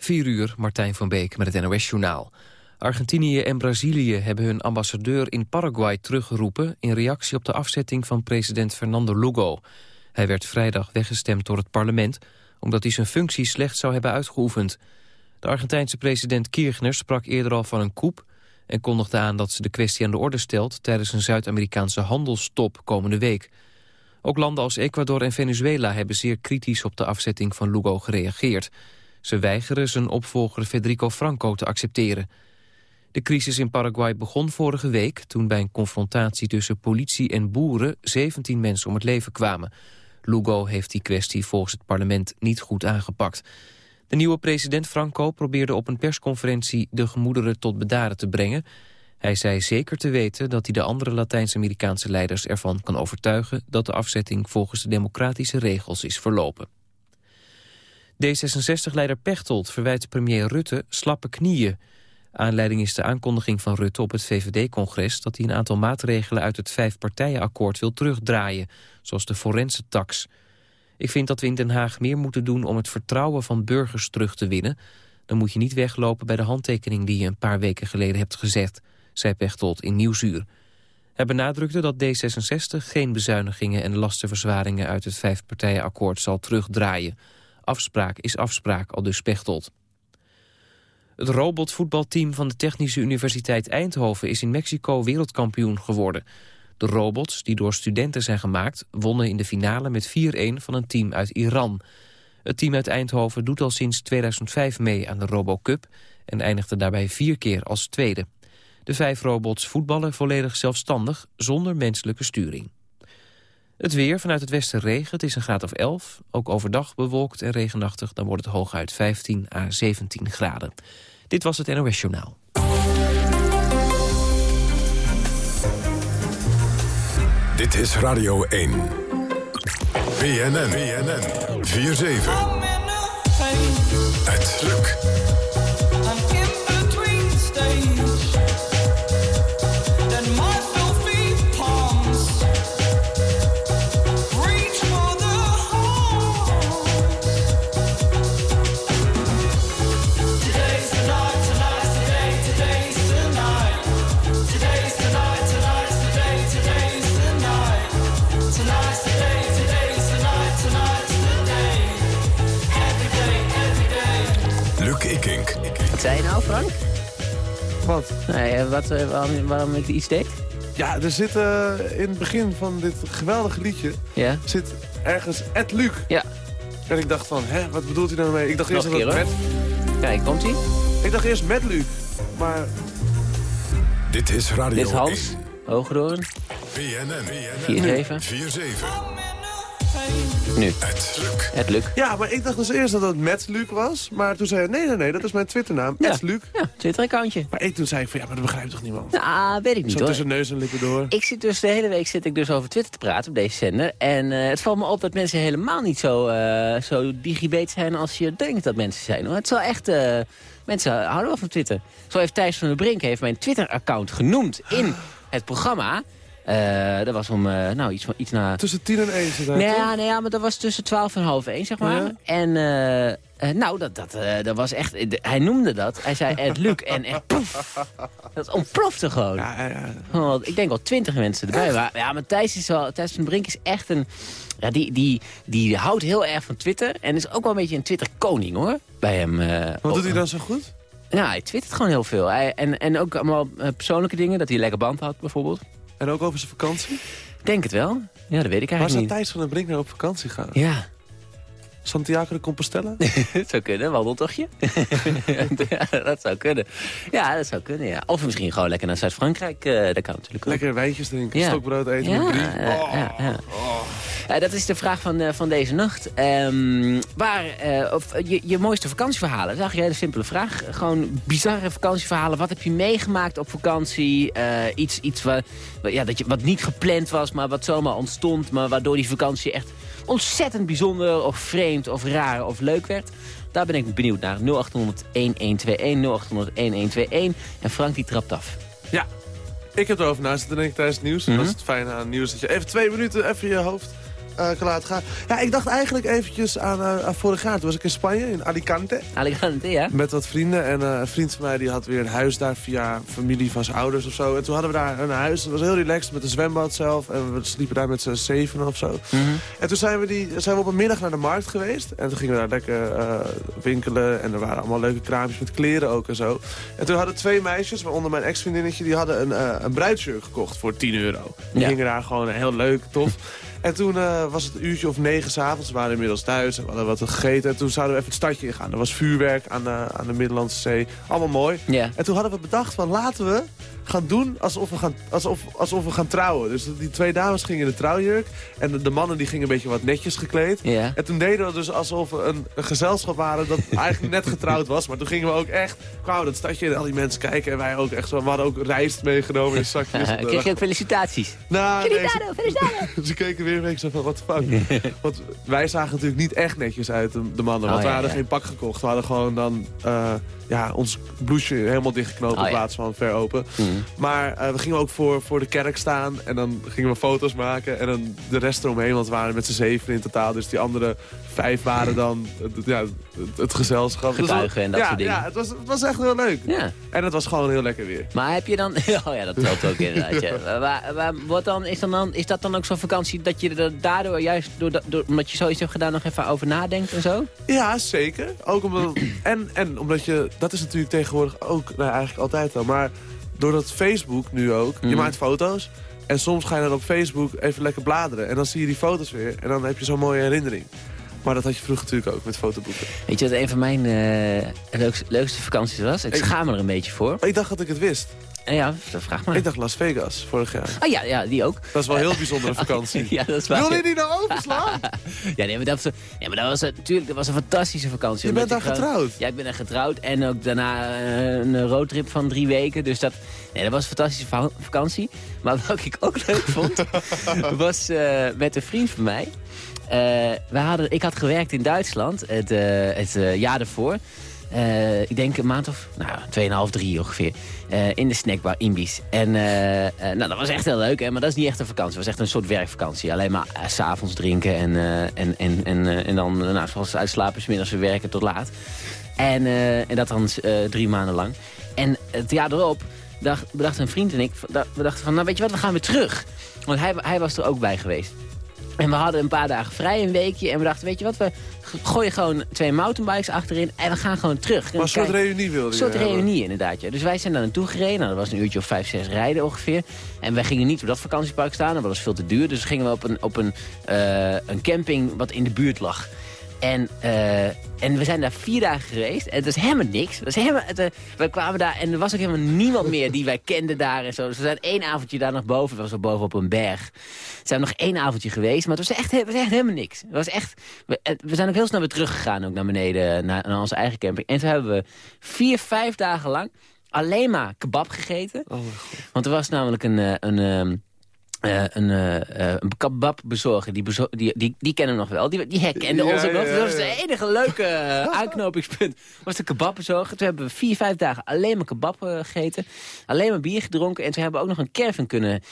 4 uur, Martijn van Beek met het NOS-journaal. Argentinië en Brazilië hebben hun ambassadeur in Paraguay teruggeroepen... in reactie op de afzetting van president Fernando Lugo. Hij werd vrijdag weggestemd door het parlement... omdat hij zijn functie slecht zou hebben uitgeoefend. De Argentijnse president Kirchner sprak eerder al van een coup... en kondigde aan dat ze de kwestie aan de orde stelt... tijdens een Zuid-Amerikaanse handelstop komende week. Ook landen als Ecuador en Venezuela hebben zeer kritisch op de afzetting van Lugo gereageerd... Ze weigeren zijn opvolger Federico Franco te accepteren. De crisis in Paraguay begon vorige week... toen bij een confrontatie tussen politie en boeren 17 mensen om het leven kwamen. Lugo heeft die kwestie volgens het parlement niet goed aangepakt. De nieuwe president Franco probeerde op een persconferentie... de gemoederen tot bedaren te brengen. Hij zei zeker te weten dat hij de andere Latijns-Amerikaanse leiders ervan kan overtuigen... dat de afzetting volgens de democratische regels is verlopen. D66-leider Pechtold verwijt premier Rutte slappe knieën. Aanleiding is de aankondiging van Rutte op het VVD-congres... dat hij een aantal maatregelen uit het vijfpartijenakkoord wil terugdraaien... zoals de forense tax. Ik vind dat we in Den Haag meer moeten doen om het vertrouwen van burgers terug te winnen. Dan moet je niet weglopen bij de handtekening die je een paar weken geleden hebt gezet... zei Pechtold in Nieuwsuur. Hij benadrukte dat D66 geen bezuinigingen en lastenverzwaringen... uit het vijfpartijenakkoord zal terugdraaien... Afspraak is afspraak, al dus Pechtold. Het robotvoetbalteam van de Technische Universiteit Eindhoven... is in Mexico wereldkampioen geworden. De robots, die door studenten zijn gemaakt... wonnen in de finale met 4-1 van een team uit Iran. Het team uit Eindhoven doet al sinds 2005 mee aan de RoboCup... en eindigde daarbij vier keer als tweede. De vijf robots voetballen volledig zelfstandig, zonder menselijke sturing. Het weer vanuit het westen regen, het is een graad of 11. Ook overdag bewolkt en regenachtig, dan wordt het hooguit 15 à 17 graden. Dit was het NOS Journaal. Dit is Radio 1. BNN, BNN, 4-7. Het lukt. Wat? Nee, eh, wat, eh, waarom, waarom ik iets deed? Ja, er zit uh, in het begin van dit geweldige liedje... Ja? zit ergens Ed Luc. Ja. En ik dacht van, hè, wat bedoelt hij nou mee? Ik dacht eerst dat het met... Kijk, komt hij? Ik dacht eerst met Luc, maar... Dit is Radio Dit is Hans, Hoogdoorn. BNN, 4-7. Nu. Het Luc. Het Luc. Ja, maar ik dacht dus eerst dat het met Luc was. Maar toen zei hij, nee, nee, nee, dat is mijn Twitternaam. Ja. Het Luc. Ja, Twitter-accountje. Maar ik, toen zei ik van, ja, maar dat begrijpt toch niemand? Nou, weet ik niet Zo hoor. tussen neus en lippen door. Ik zit dus de hele week zit ik dus over Twitter te praten op deze zender. En eh, het valt me op dat mensen helemaal niet zo, uh, zo digibeet zijn als je denkt dat mensen zijn. Hoor. Het is wel echt... Uh, mensen houden wel van Twitter. Zo heeft Thijs van der Brink heeft mijn Twitter-account genoemd in het programma. Uh, dat was om, uh, nou, iets, iets na... Tussen tien en één, nee, ja, nee, ja, maar dat was tussen twaalf en half één, zeg maar. Ja. En, uh, nou, dat, dat, dat was echt... Hij noemde dat. Hij zei Ed Luc en echt poef. Dat ontplofte gewoon. Ja, ja, oh, ik denk wel twintig mensen erbij waren. Ja, maar Thijs, is wel, Thijs van Brink is echt een... Ja, die, die, die houdt heel erg van Twitter. En is ook wel een beetje een Twitter-koning, hoor. Bij hem. Wat doet hij dan zo goed? Nou, hij twittert gewoon heel veel. Hij, en, en ook allemaal persoonlijke dingen. Dat hij een lekker band had, bijvoorbeeld. En ook over zijn vakantie? Denk het wel. Ja, dat weet ik eigenlijk Waar zou niet. Thijs van den Brink nou op vakantie gaan? Ja. Santiago de Compostela? dat zou kunnen, wandeltochtje. ja, dat zou kunnen. Ja, dat zou kunnen, ja. Of misschien gewoon lekker naar Zuid-Frankrijk. Uh, dat kan natuurlijk ook. Lekker wijntjes drinken, Ja. stokbrood eten Ja, met brie. ja, Oh. ja, ja. Eh, dat is de vraag van, eh, van deze nacht. Ehm, waar, eh, of, eh, je, je mooiste vakantieverhalen? Dat is eigenlijk een hele simpele vraag. Gewoon bizarre vakantieverhalen. Wat heb je meegemaakt op vakantie? Eh, iets iets wat- ja, dat je, wat niet gepland was, maar wat zomaar ontstond. Maar waardoor die vakantie echt ontzettend bijzonder of vreemd of raar of leuk werd. Daar ben ik benieuwd naar. 0800-1121, 0800-1121. En Frank die trapt af. Ja, ik heb erover na zitten denken tijdens het nieuws. Mhm. Dat is het fijne aan het nieuws. Dat je even twee minuten even je hoofd laten gaan. Ja, ik dacht eigenlijk eventjes aan, eh, aan vorig jaar. Toen was ik in Spanje, in Alicante. Alicante, ja? Met wat vrienden. En eh, een vriend van mij die had weer een huis daar via familie van zijn ouders of zo. En toen hadden we daar een huis. Het was heel relaxed met een zwembad zelf. En we sliepen daar met z'n zeven of zo. Mhm. En toen zijn we, die, zijn we op een middag naar de markt geweest. En toen gingen we daar lekker eh, winkelen. En er waren allemaal leuke kraampjes met kleren ook en zo. En toen hadden twee meisjes, waaronder mijn ex-vriendinnetje... die hadden een, eh een bruidsjurk gekocht voor 10 euro. Die Ja. gingen daar gewoon heel leuk, tof. En toen eh, was het een uurtje of negen s'avonds. We waren inmiddels thuis en we hadden wat gegeten. En toen zouden we even het stadje ingaan. Er was vuurwerk aan de, aan de Middellandse Zee. Allemaal mooi. En toen hadden we bedacht van laten we gaan doen alsof we gaan, alsof, alsof we gaan trouwen. Dus die twee dames gingen in de trouwjurk. En de, de mannen die gingen een beetje wat netjes gekleed. En toen deden we dus alsof we een, een gezelschap waren dat eigenlijk net getrouwd was. Maar toen gingen we ook echt, kwamen dat stadje en al die mensen kijken. En wij ook echt zo, we hadden ook rijst meegenomen in zakjes. Kreeg je ook felicitaties? nou, nee, ze, ze keken weer zo van, the fuck. Want wij zagen natuurlijk niet echt netjes uit, de, mannen. Want Oh, we hadden geen pak gekocht. We hadden gewoon dan eh, ja, ons blouseje helemaal dichtgeknoopt Oh, in plaats van ver open. Mhm. Maar eh, we gingen ook voor, voor de kerk staan en dan gingen we foto's maken. En dan de rest eromheen, want we waren met z'n zeven in totaal. Dus die andere vijf waren dan het, het- ja, het, gezelschap. Getuigen en dat ja, soort dingen. Ja, het was, het was echt heel leuk. Ja. En het was gewoon heel lekker weer. Maar heb je dan... Oh ja, dat telt ook inderdaad. Ja. Wat dan, is, dan, dan, is dat dan ook zo'n vakantie dat je er daardoor juist, door, door, omdat je zoiets hebt gedaan, nog even over nadenkt en zo? Ja, zeker. Ook omdat, en, en omdat je, dat is natuurlijk tegenwoordig ook, nou eigenlijk altijd al, maar doordat Facebook nu ook, je Mhm. maakt foto's en soms ga je dan op Facebook even lekker bladeren en dan zie je die foto's weer en dan heb je zo'n mooie herinnering. Maar dat had je vroeger natuurlijk ook met fotoboeken. Weet je wat een van mijn eh, leukste, leukste vakanties was? Ik Ik- schaam me er een beetje voor. Ik dacht dat ik het wist. Ja, vraag maar. Ik dacht Las Vegas vorig jaar. Oh ja, ja, die ook. Dat is wel een heel bijzondere vakantie. Ja, dat is waar. Wil je die nou overslaan? Ja, nee, maar dat was, ja, maar dat was natuurlijk dat was een fantastische vakantie. Je bent daar getrouwd. Ja, ik ben daar getrouwd. En ook daarna eh, een roadtrip van drie weken. Dus dat, nee, dat was een fantastische va- vakantie. Maar wat ik ook leuk vond, was eh, met een vriend van mij. Eh, we hadden, ik had gewerkt in Duitsland het, eh, het eh, jaar ervoor. Eh, ik denk een maand of nou, 2,5, 3 ongeveer. Eh, in de snackbar Imbies. En eh, nou, dat was echt heel leuk. Hè, maar dat is niet echt een vakantie. Het was echt een soort werkvakantie. Alleen maar s s'avonds drinken en, en, en, en, en dan nou, zoals uitslapen. middags weer werken tot laat. En, en dat dan drie maanden lang. En het jaar erop dacht, bedacht een vriend en ik... We dachten van, nou weet je wat, we gaan weer terug. Want hij, hij was er ook bij geweest. En we hadden een paar dagen vrij, een weekje. En we dachten, weet je wat, we gooien gewoon twee mountainbikes achterin. En we gaan gewoon terug. Maar een soort reunie wilde een je soort hebben. reunie inderdaad, ja. Dus wij zijn daar naartoe gereden. Nou, dat was een uurtje of vijf, zes rijden ongeveer. En wij gingen niet op dat vakantiepark staan, dat was veel te duur. Dus gingen we op een, op een, eh, een camping wat in de buurt lag. En, eh, en we zijn daar vier dagen geweest. En het was helemaal niks. Het was helemaal, het, eh, we kwamen daar en er was ook helemaal niemand meer die wij kenden daar en zo. Dus we zijn één avondje daar nog boven. Dat was boven op een berg. We zijn nog één avondje geweest, maar het was echt, het was echt helemaal niks. Het was echt, we, we zijn ook heel snel weer teruggegaan ook naar beneden, naar, naar onze eigen camping. En toen hebben we vier, vijf dagen lang alleen maar kebab gegeten. Oh, mijn god. Want er was namelijk een, eh, een, eh, een, eh, een kebabbezorger, die, bezo- die, die, die kennen we nog wel. Die, die herkende Ja, ons ook ja, dat was de enige leuke aanknopingspunt. Was de kebabbezorger. Toen hebben we vier, vijf dagen alleen maar kebab gegeten. Alleen maar bier gedronken. En toen hebben we ook nog een caravan kunnen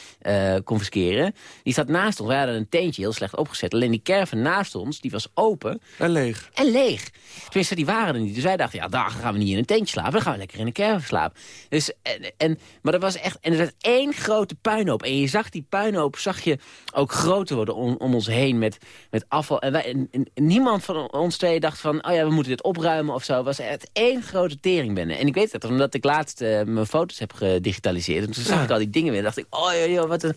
confisceren. Die zat naast ons. We hadden een tentje heel slecht opgezet. Alleen die caravan naast ons, die was open En leeg. en leeg. Tenminste, die waren er niet. Dus wij dachten, ja, daar gaan we niet in een tentje slapen. Dan gaan we lekker in een caravan slapen. Dus, en, en, maar dat was echt... En er was één grote puinhoop. En je zag die puinhoop, zag je ook groter worden om, om ons heen met, met afval. En, wij, en, en niemand van ons twee dacht van, oh ja, we moeten dit opruimen of zo. Het was echt één grote teringbende. En ik weet het, omdat ik laatst eh, mijn foto's heb gedigitaliseerd. En toen zag Ja. ik al die dingen weer. En dacht ik, oh joh, joh, wat, een,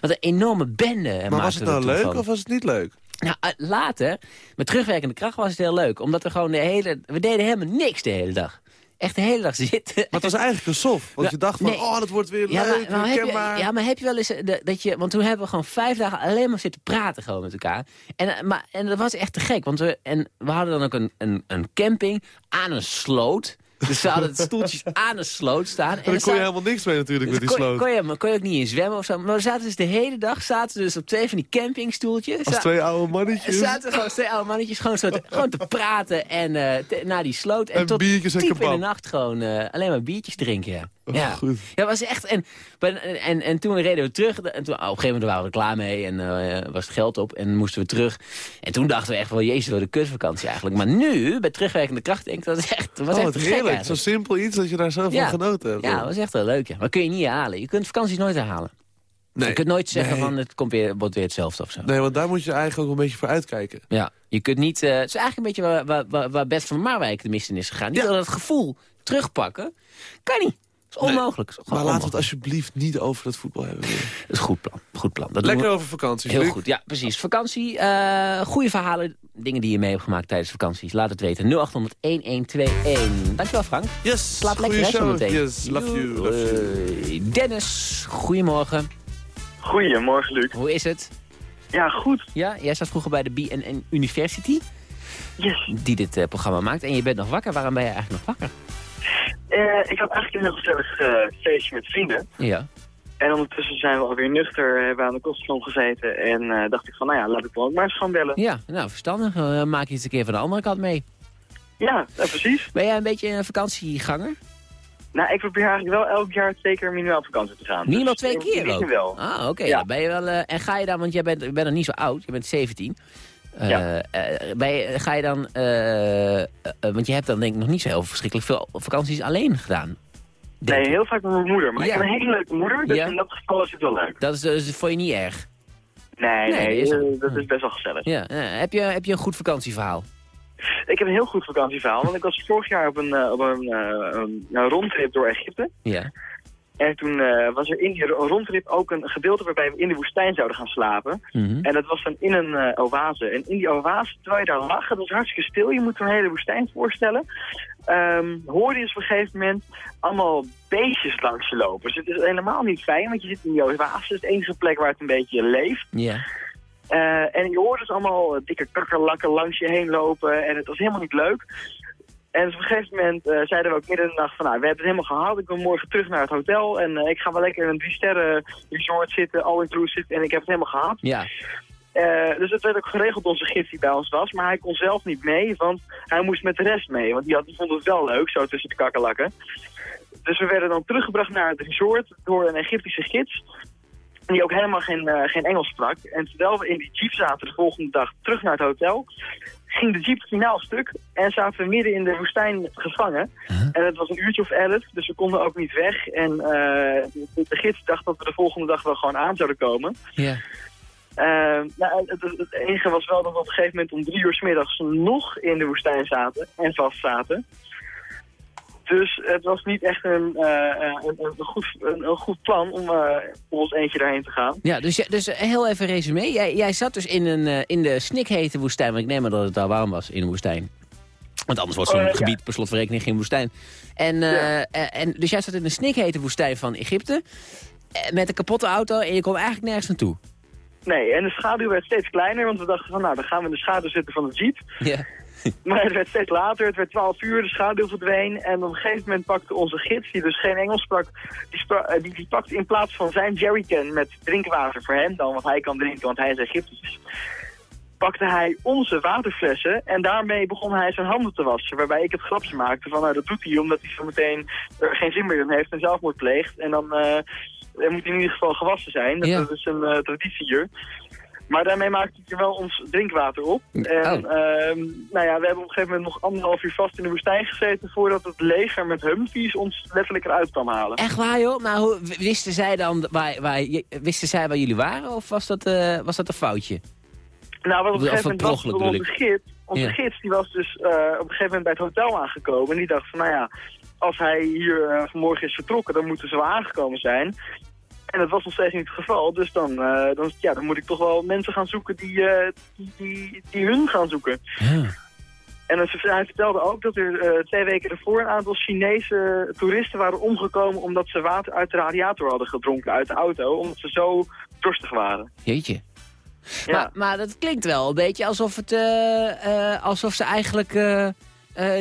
wat een enorme bende. Maar was het nou leuk van. of was het niet leuk? Nou, eh, later, met terugwerkende kracht was het heel leuk. Omdat we gewoon de hele... We deden helemaal niks de hele dag. Echt de hele dag zitten. Maar het was eigenlijk een sof. Want Ja, je dacht van, nee. oh, dat wordt weer Ja, leuk, maar, maar heb je, herkenbaar. ja, maar heb je wel eens... eh, de- dat je, want toen hebben we gewoon vijf dagen alleen maar zitten praten gewoon met elkaar. En, eh, maar, en dat was echt te gek. Want we, en we hadden dan ook een, een, een camping aan een sloot. Dus ze hadden stoeltjes aan een sloot staan. En dan kon je helemaal niks mee natuurlijk met die kon, sloot. Kon je, maar kon je ook niet in zwemmen of zo. Maar we zaten dus de hele dag zaten dus op twee van die campingstoeltjes. Als twee oude mannetjes. zaten gewoon twee oude mannetjes gewoon, zo te, gewoon te praten en te- naar die sloot. En, En tot biertjes en in de nacht gewoon eh, alleen maar biertjes drinken, ja. Ja, Goed. ja was echt. En, en, en, en toen reden we terug. En toen, op een gegeven moment waren we er klaar mee. En eh, was het geld op. En moesten we terug. En toen dachten we echt wel, jezus, wat een kutvakantie eigenlijk. Maar nu, bij terugwerkende kracht, denk ik dat het echt, was Oh, echt heerlijk. Zo eigenlijk. simpel iets dat je daar zo Ja. van genoten hebt. Ja, dat was echt wel leuk. Ja. Maar kun je niet herhalen. Je kunt vakanties nooit herhalen. nee. Je kunt nooit zeggen Nee. van het komt weer, wordt weer hetzelfde of zo. Nee, want daar moet je eigenlijk ook een beetje voor uitkijken. Ja, je kunt niet... eh, het is eigenlijk een beetje waar, waar, waar, waar Bert van Marwijk de mist in is gegaan. Niet Ja. dat het gevoel terugpakken. Kan niet. Dat is onmogelijk. Maar laten we het alsjeblieft niet over het voetbal hebben. weer. Dat is een goed plan. Goed plan. Dat Lekker we- over vakanties, Heel Luc. goed, ja, precies. Vakantie, eh goede verhalen, dingen die je mee hebt gemaakt tijdens vakanties. Laat het weten. 0800-1121. Dankjewel, Frank. Yes, Slaap lekker, hè, zometeen. Yes, love you, love you. Dennis, goedemorgen. Goedemorgen, Luc. Hoe is het? Ja, goed. Ja, jij zat vroeger bij de BNN University, Yes. die dit eh, programma maakt. En je bent nog wakker. Waarom ben je eigenlijk nog wakker? Eh, ik had eigenlijk een heel gezellig eh, feestje met vrienden. Ja. En ondertussen zijn we alweer nuchter, hebben we aan de koststroom gezeten. En eh, dacht ik van, nou ja, laat ik wel ook maar eens gaan bellen. Ja, nou, verstandig. Maak je het een keer van de andere kant mee. Ja, precies. Ben jij een beetje een vakantieganger? Nou, ik probeer eigenlijk wel elk jaar twee keer minimaal op vakantie te gaan. Minimaal Dus twee keer ook? wel. Ah, oké. Ja. ben je wel, en ga je dan, want jij bent, bent nog niet zo oud, je bent 17. Eh, Ja. eh, ben je, ga je dan, eh, eh, want je hebt dan denk ik nog niet zo heel verschrikkelijk veel vakanties alleen gedaan. denk Nee, heel vaak met mijn moeder. Maar Ja. ik heb een hele leuke moeder, dus Ja. in dat geval is het wel leuk. Dat is dus voor je niet erg. Nee, Nee, nee, dat is eh, dat is best wel gezellig. Ja. eh, heb, je, heb je een goed vakantieverhaal? Ik heb een heel goed vakantieverhaal, want ik was vorig jaar op een, eh, op een, eh, een, een rondtrip door Egypte. Ja. En toen eh, was er in die rondtrip ook een gedeelte waarbij we in de woestijn zouden gaan slapen. Mhm. En dat was dan in een eh, oase. En in die oase, terwijl je daar lag, het was hartstikke stil. Je moet zo'n hele woestijn voorstellen. ehm hoorde je dus op een gegeven moment allemaal beestjes langs je lopen. Dus het is helemaal niet fijn, want je zit in die oase. Het is de enige plek waar het een beetje leeft. Ja. Eh, en je hoort dus allemaal dikke kakkerlakken langs je heen lopen. En het was helemaal niet leuk. En dus op een gegeven moment eh, zeiden we ook midden in de nacht van... nou, we hebben het helemaal gehaald. Ik wil morgen terug naar het hotel. En eh, ik ga wel lekker in een drie sterren resort zitten, all-inclusive. En ik heb het helemaal gehad. Ja. Eh, dus het werd ook geregeld onze gids die bij ons was. Maar hij kon zelf niet mee, want hij moest met de rest mee. Want die, had, die vond het wel leuk, zo tussen de kakkerlakken. Dus we werden dan teruggebracht naar het resort door een Egyptische gids. Die ook helemaal geen, geen Engels sprak. En terwijl we in die jeep zaten de volgende dag terug naar het hotel... ging de jeep finaal stuk en zaten we midden in de woestijn gevangen. En het was een uurtje of elf, dus we konden ook niet weg. En eh, de, de gids dacht dat we de volgende dag wel gewoon aan zouden komen. Ja. Nou, het enige was wel dat we op een gegeven moment om drie uur s middags nog in de woestijn zaten en vast zaten. Dus het was niet echt een, eh, eh, een, een, goed, een, een goed plan om eh ons eentje daarheen te gaan. Ja, dus, dus heel even resume. Jij, jij zat dus in, een, in de snikhete woestijn. Want ik neem maar dat het daar warm was in de woestijn. Want anders wordt zo'n Oh, ja. gebied per slotverrekening geen woestijn. En, Ja. en, dus jij zat in de snikhete woestijn van Egypte. Met een kapotte auto en je kon eigenlijk nergens naartoe. Nee, en de schaduw werd steeds kleiner, want we dachten van nou, dan gaan we in de schaduw zitten van de jeep. Ja. Maar het werd steeds later, het werd 12 uur, de schaduw verdween. En op een gegeven moment pakte onze gids, die dus geen Engels sprak, die, spra- eh, die, die pakte in plaats van zijn jerrycan met drinkwater voor hem dan, want hij kan drinken, want hij is Egyptisch. Pakte hij onze waterflessen en daarmee begon hij zijn handen te wassen. Waarbij ik het grapje maakte van nou dat doet hij omdat hij zo meteen er geen zin meer in heeft en zelfmoord pleegt. En dan eh, moet hij in ieder geval gewassen zijn. Dat, Ja. dat is een eh, traditie hier. Maar daarmee maakte hij wel ons drinkwater op. En Oh. ehm, nou ja, we hebben op een gegeven moment nog anderhalf uur vast in de woestijn gezeten... voordat het leger met Humvees ons letterlijk eruit kwam halen. Echt waar, joh? Maar hoe, wisten zij dan waar, waar, wisten zij waar jullie waren? Of was dat, eh, was dat een foutje? Nou, wat op een gegeven moment was onze gids... Onze Ja. gids die was dus eh, op een gegeven moment bij het hotel aangekomen. En die dacht van, nou ja, als hij hier eh, vanmorgen is vertrokken... dan moeten ze wel aangekomen zijn. En dat was nog steeds niet het geval. Dus dan, eh, dan, ja, dan moet ik toch wel mensen gaan zoeken die, die, die, die hun gaan zoeken. Ja. En hij vertelde ook dat er twee weken ervoor een aantal Chinese toeristen waren omgekomen omdat ze water uit de radiator hadden gedronken uit de auto, omdat ze zo dorstig waren. Jeetje. Ja. Maar, maar dat klinkt wel een beetje alsof, het, eh, eh, alsof ze eigenlijk eh,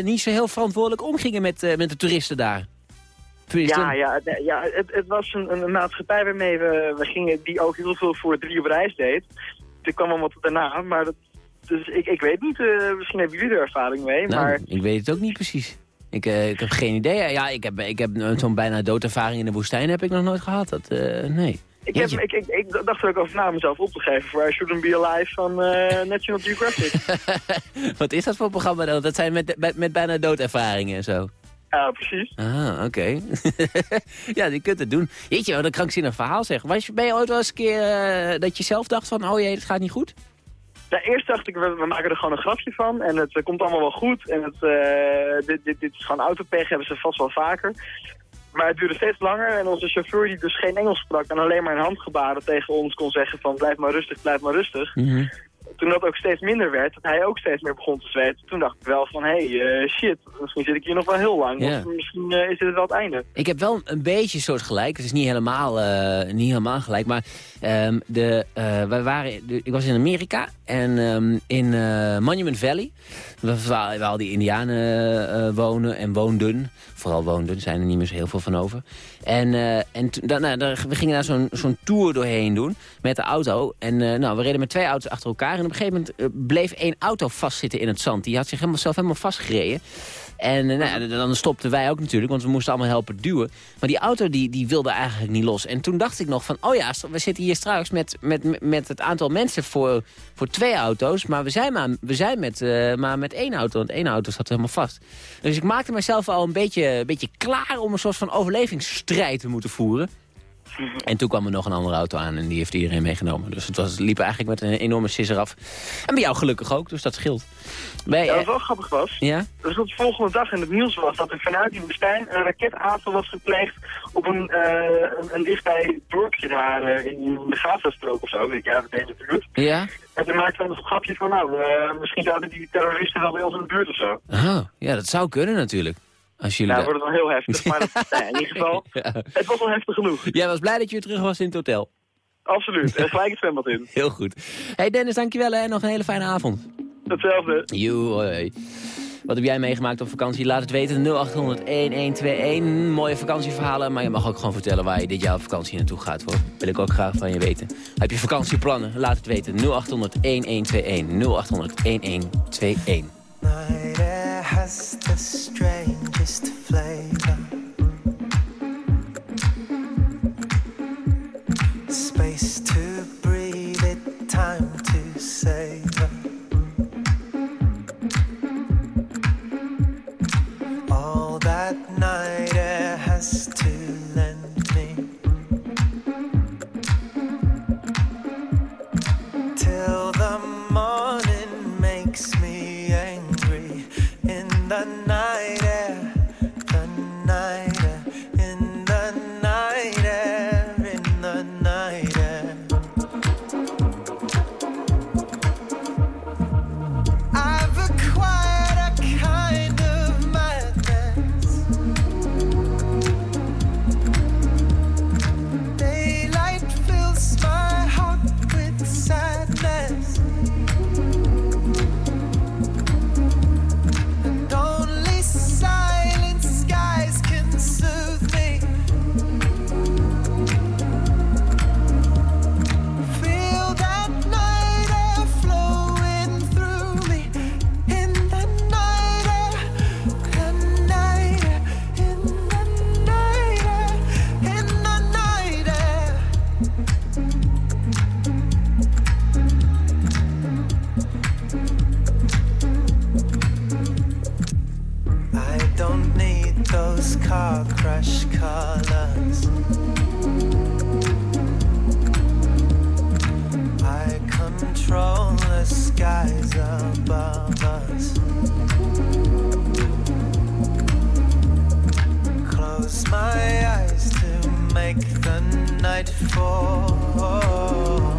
niet zo heel verantwoordelijk omgingen met, met de toeristen daar. Ja, ja, het- ja het, het was een, een maatschappij waarmee we, we gingen, die ook heel veel voor drie op reis deed. Er kwam allemaal tot daarna, maar dat, dus ik, ik weet niet, misschien hebben jullie er ervaring mee, nou, maar ik weet het ook niet precies. Ik, ik heb geen idee. Ja, ik heb, ik heb zo'n bijna doodervaring in de woestijn heb ik nog nooit gehad. Dat, nee. Ik, heb, ik, ik, ik dacht er ook over na mezelf op te geven voor I Shouldn't Be Alive van eh, National Geographic. Wat is dat voor programma dan? Dat zijn met, met, met bijna doodervaringen en zo. ja, precies. Ah, oké. ja, je kunt het doen. Jeetje, wat een krankzinnig verhaal zeg. Was je, ben je ooit wel eens een keer eh, dat je zelf dacht van... oh jee, het gaat niet goed? Ja, eerst dacht ik, we, we maken er gewoon een grapje van en het eh, komt allemaal wel goed. En het, dit, dit, dit is gewoon autopech, hebben ze vast wel vaker. Maar het duurde steeds langer en onze chauffeur die dus geen Engels sprak en alleen maar in handgebaren tegen ons kon zeggen van blijf maar rustig, blijf maar rustig. Toen dat ook steeds minder werd, dat hij ook steeds meer begon te zweten, toen dacht ik wel van hé, hey, eh, shit, misschien zit ik hier nog wel heel lang. Of misschien eh, is dit wel het einde. Ik heb wel een beetje soort gelijk. Het is niet helemaal, eh, niet helemaal gelijk. Maar ehm, de, wij waren, de- ik was in Amerika en ehm, in Monument Valley. Waar, al die indianen eh, wonen en woonden. Vooral woonden, zijn er niet meer zo heel veel van over. En, eh, en nou, we gingen daar zo'n zo'n tour doorheen doen met de auto. En eh, nou, we reden met twee auto's achter elkaar. En op een gegeven moment eh, bleef één auto vastzitten in het zand. Die had zich helemaal, zelf helemaal vastgereden. En eh, nou, dan stopten wij ook natuurlijk, want we moesten allemaal helpen duwen. Maar die auto die, die wilde eigenlijk niet los. En toen dacht ik nog van, oh ja, we zitten hier straks met, met, met het aantal mensen voor, voor twee auto's. Maar we zijn, maar, we zijn met, eh, maar met één auto, want één auto zat helemaal vast. Dus ik maakte mezelf al een beetje, een beetje klaar om een soort van overlevingsstrijd te moeten voeren. En toen kwam er nog een andere auto aan en die heeft iedereen meegenomen. Dus het, was, het liep eigenlijk met een enorme sisser af. En bij jou gelukkig ook, dus dat scheelt. Bij, Ja, eh, wat wel grappig was, ja? dus dat de volgende dag in het nieuws was dat er vanuit die woestijn een raketaanval was gepleegd op een, eh, een, dichtbij dorpje daar eh, in de Gazastrook of zo. Weet je, ja, dat heet natuurlijk. Ja? En toen maakte we een grapje van, nou, eh, misschien zouden die terroristen wel bij ons in de buurt of zo. Oh, ja, dat zou kunnen natuurlijk. Als jullie Ja, daar- wordt het wel heel heftig, maar dat, nou in ieder geval, Ja. het was al heftig genoeg. Jij was blij dat je weer terug was in het hotel. Absoluut, en gelijk het zwembad in. Heel goed. hey Dennis, dankjewel en nog een hele fijne avond. Hetzelfde. Joe, hoi. Wat heb jij meegemaakt op vakantie? Laat het weten. 0800-1121. Mooie vakantieverhalen. Maar je mag ook gewoon vertellen waar je dit jaar op vakantie naartoe gaat. Hoor. Wil ik ook graag van je weten. Heb je vakantieplannen? Laat het weten. 0800-1121. 0800-1121. Night don't need those car crash colors. I control the skies above us. Close my eyes to make the night fall.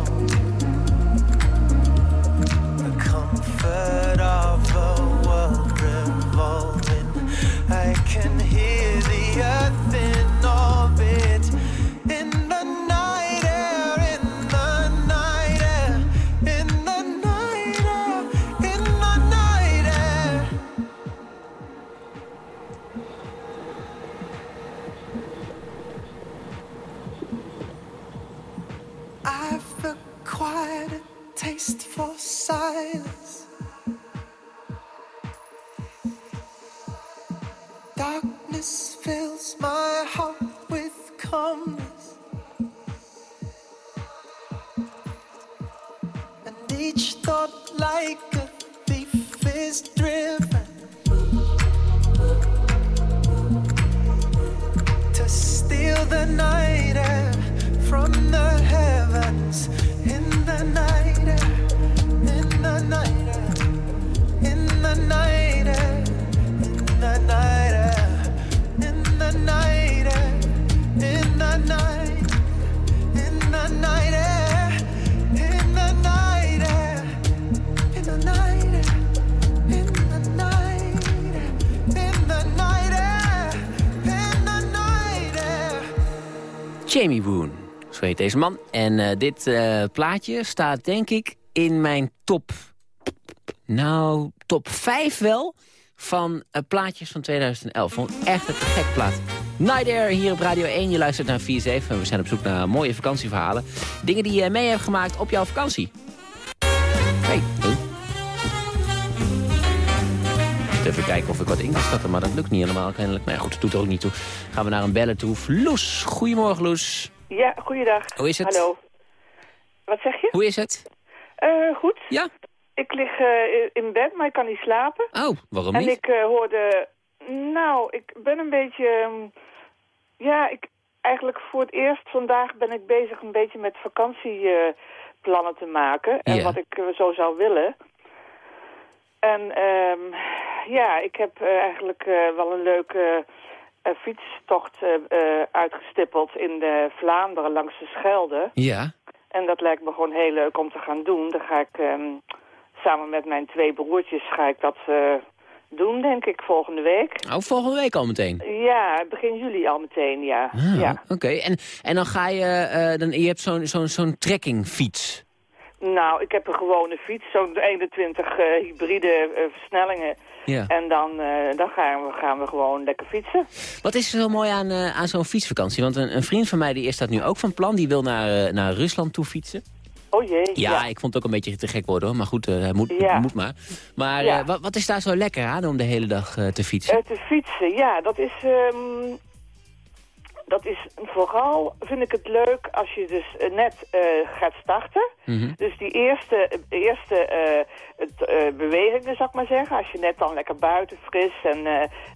Like a thief is driven to steal the night air from the heavens Jamie Woon, zo heet deze man. En eh, dit eh, plaatje staat denk ik in mijn top... Nou, top 5 wel van eh, plaatjes van 2011. Vond echt een gek plaat. Night Air hier op Radio 1. Je luistert naar 4-7 en we zijn op zoek naar mooie vakantieverhalen. Dingen die je mee hebt gemaakt op jouw vakantie. Even kijken of ik wat in kan maar dat lukt niet helemaal kennelijk. Maar ja, goed, dat doet er ook niet toe. Gaan we naar een bellen toe. Loes, goedemorgen Loes. Ja, goeiedag. Hoe is het? Hallo. Wat zeg je? Hoe is het? Eh, goed. Ja. Ik lig eh, in bed, maar ik kan niet slapen. Oh, waarom en niet? ik eh, hoorde... Nou, ik ben een beetje... ehm, ja, ik, eigenlijk voor het eerst vandaag ben ik bezig een beetje met vakantieplannen te maken. En Ja. wat ik zo zou willen. En ehm, ja, ik heb eh, eigenlijk eh, wel een leuke eh, fietstocht uitgestippeld in de Vlaanderen langs de Schelde. Ja. En dat lijkt me gewoon heel leuk om te gaan doen. Dan ga ik ehm, samen met mijn twee broertjes ga ik dat doen, denk ik, volgende week. Oh, volgende week al meteen. Ja, begin juli al meteen, ja. Ah, ja. Oké, en, en dan ga je, dan, je hebt zo'n zo'n zo'n trekkingfiets. Nou, ik heb een gewone fiets, zo'n 21 eh, hybride eh, versnellingen. Ja. En dan, eh, dan gaan, we, gaan we gewoon lekker fietsen. Wat is er zo mooi aan, aan zo'n fietsvakantie? Want een, een vriend van mij die is dat nu ook van plan. Die wil naar, naar Rusland toe fietsen. Oh jee. Ja, ik vond het ook een beetje te gek worden hoor. Maar goed, hij moet, Ja. moet maar. Maar Ja. wat, wat is daar zo lekker aan om de hele dag te fietsen? Te fietsen, ja, dat is... ehm, dat is vooral, vind ik het leuk als je dus eh, net eh, gaat starten. Mhm. Dus die eerste, eerste eh, het, eh, bewegingen, zou ik maar zeggen. Als je net dan lekker buiten fris en,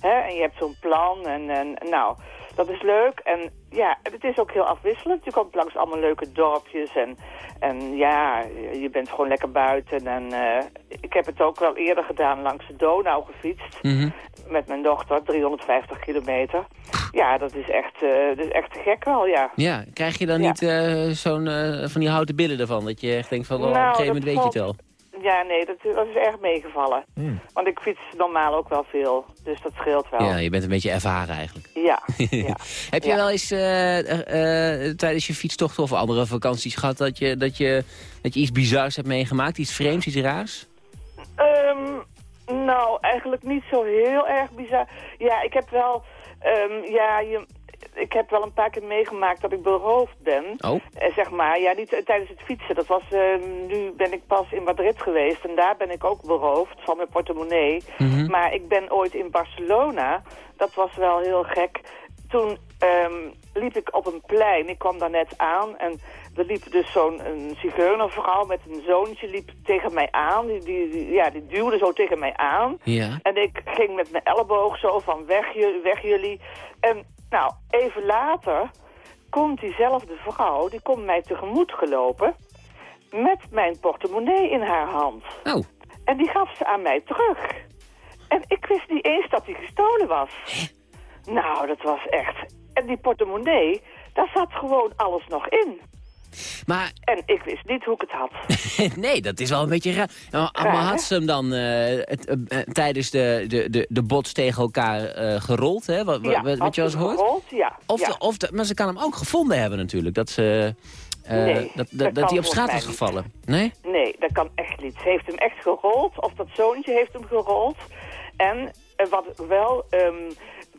hè, en je hebt zo'n plan. En, en nou, dat is leuk. En ja, het is ook heel afwisselend. Je komt langs allemaal leuke dorpjes. En, en ja, je bent gewoon lekker buiten. En eh, ik heb het ook wel eerder gedaan langs de Donau gefietst. Mhm. Met mijn dochter, 350 kilometer. Ja, dat is echt, eh, dat is echt te gek wel, ja. Ja, krijg je dan Ja. niet eh, zo'n van die houten billen ervan? Dat je echt denkt van, oh, op Nou, een gegeven moment weet je het wel. Ja, nee, dat, dat is erg meegevallen. Want ik fiets normaal ook wel veel, dus dat scheelt wel. Ja, je bent een beetje ervaren eigenlijk. Ja, ja. Heb je Ja. wel eens eh, eh, eh, tijdens je fietstocht of andere vakanties gehad... Dat je, dat, je, dat je iets bizars hebt meegemaakt? Iets vreemds, iets raars? Ehm, nou, eigenlijk niet zo heel erg bizar. Ja, ik heb wel... ehm, ja, je, ik heb wel een paar keer meegemaakt dat ik beroofd ben. Oh, Eh, zeg maar, ja, niet tijdens het fietsen. Dat was, ehm, nu ben ik pas in Madrid geweest en daar ben ik ook beroofd van mijn portemonnee. Mhm. Maar ik ben ooit in Barcelona, dat was wel heel gek. Toen ehm, liep ik op een plein, ik kwam daar net aan en er liep dus zo'n zigeunervrouw met een zoontje liep tegen mij aan. Die, die, die- ja, die duwde zo tegen mij aan. ja. En ik ging met mijn elleboog zo van weg, weg jullie. En nou, even later komt diezelfde vrouw, die komt mij tegemoet gelopen... met mijn portemonnee in haar hand. Oh, En die gaf ze aan mij terug. En ik wist niet eens dat die gestolen was. Nou, dat was echt... En die portemonnee, daar zat gewoon alles nog in. Maar En ik wist niet hoe ik het had. nee, dat is wel een beetje raar. Maar, hè? had ze hem dan eh, het, eh, eh, tijdens de, de, de, de bots tegen elkaar gerold, hè? Wat, wat, je eens ze hoort? gerold? Ja. Of ja. de, of de, maar ze kan hem ook gevonden hebben natuurlijk. Dat, ze, Nee, dat, dat hij op straat is niet. gevallen. Nee? Nee, dat kan echt niet. Ze heeft hem echt gerold, of dat zoontje heeft hem gerold. En wat wel, ehm,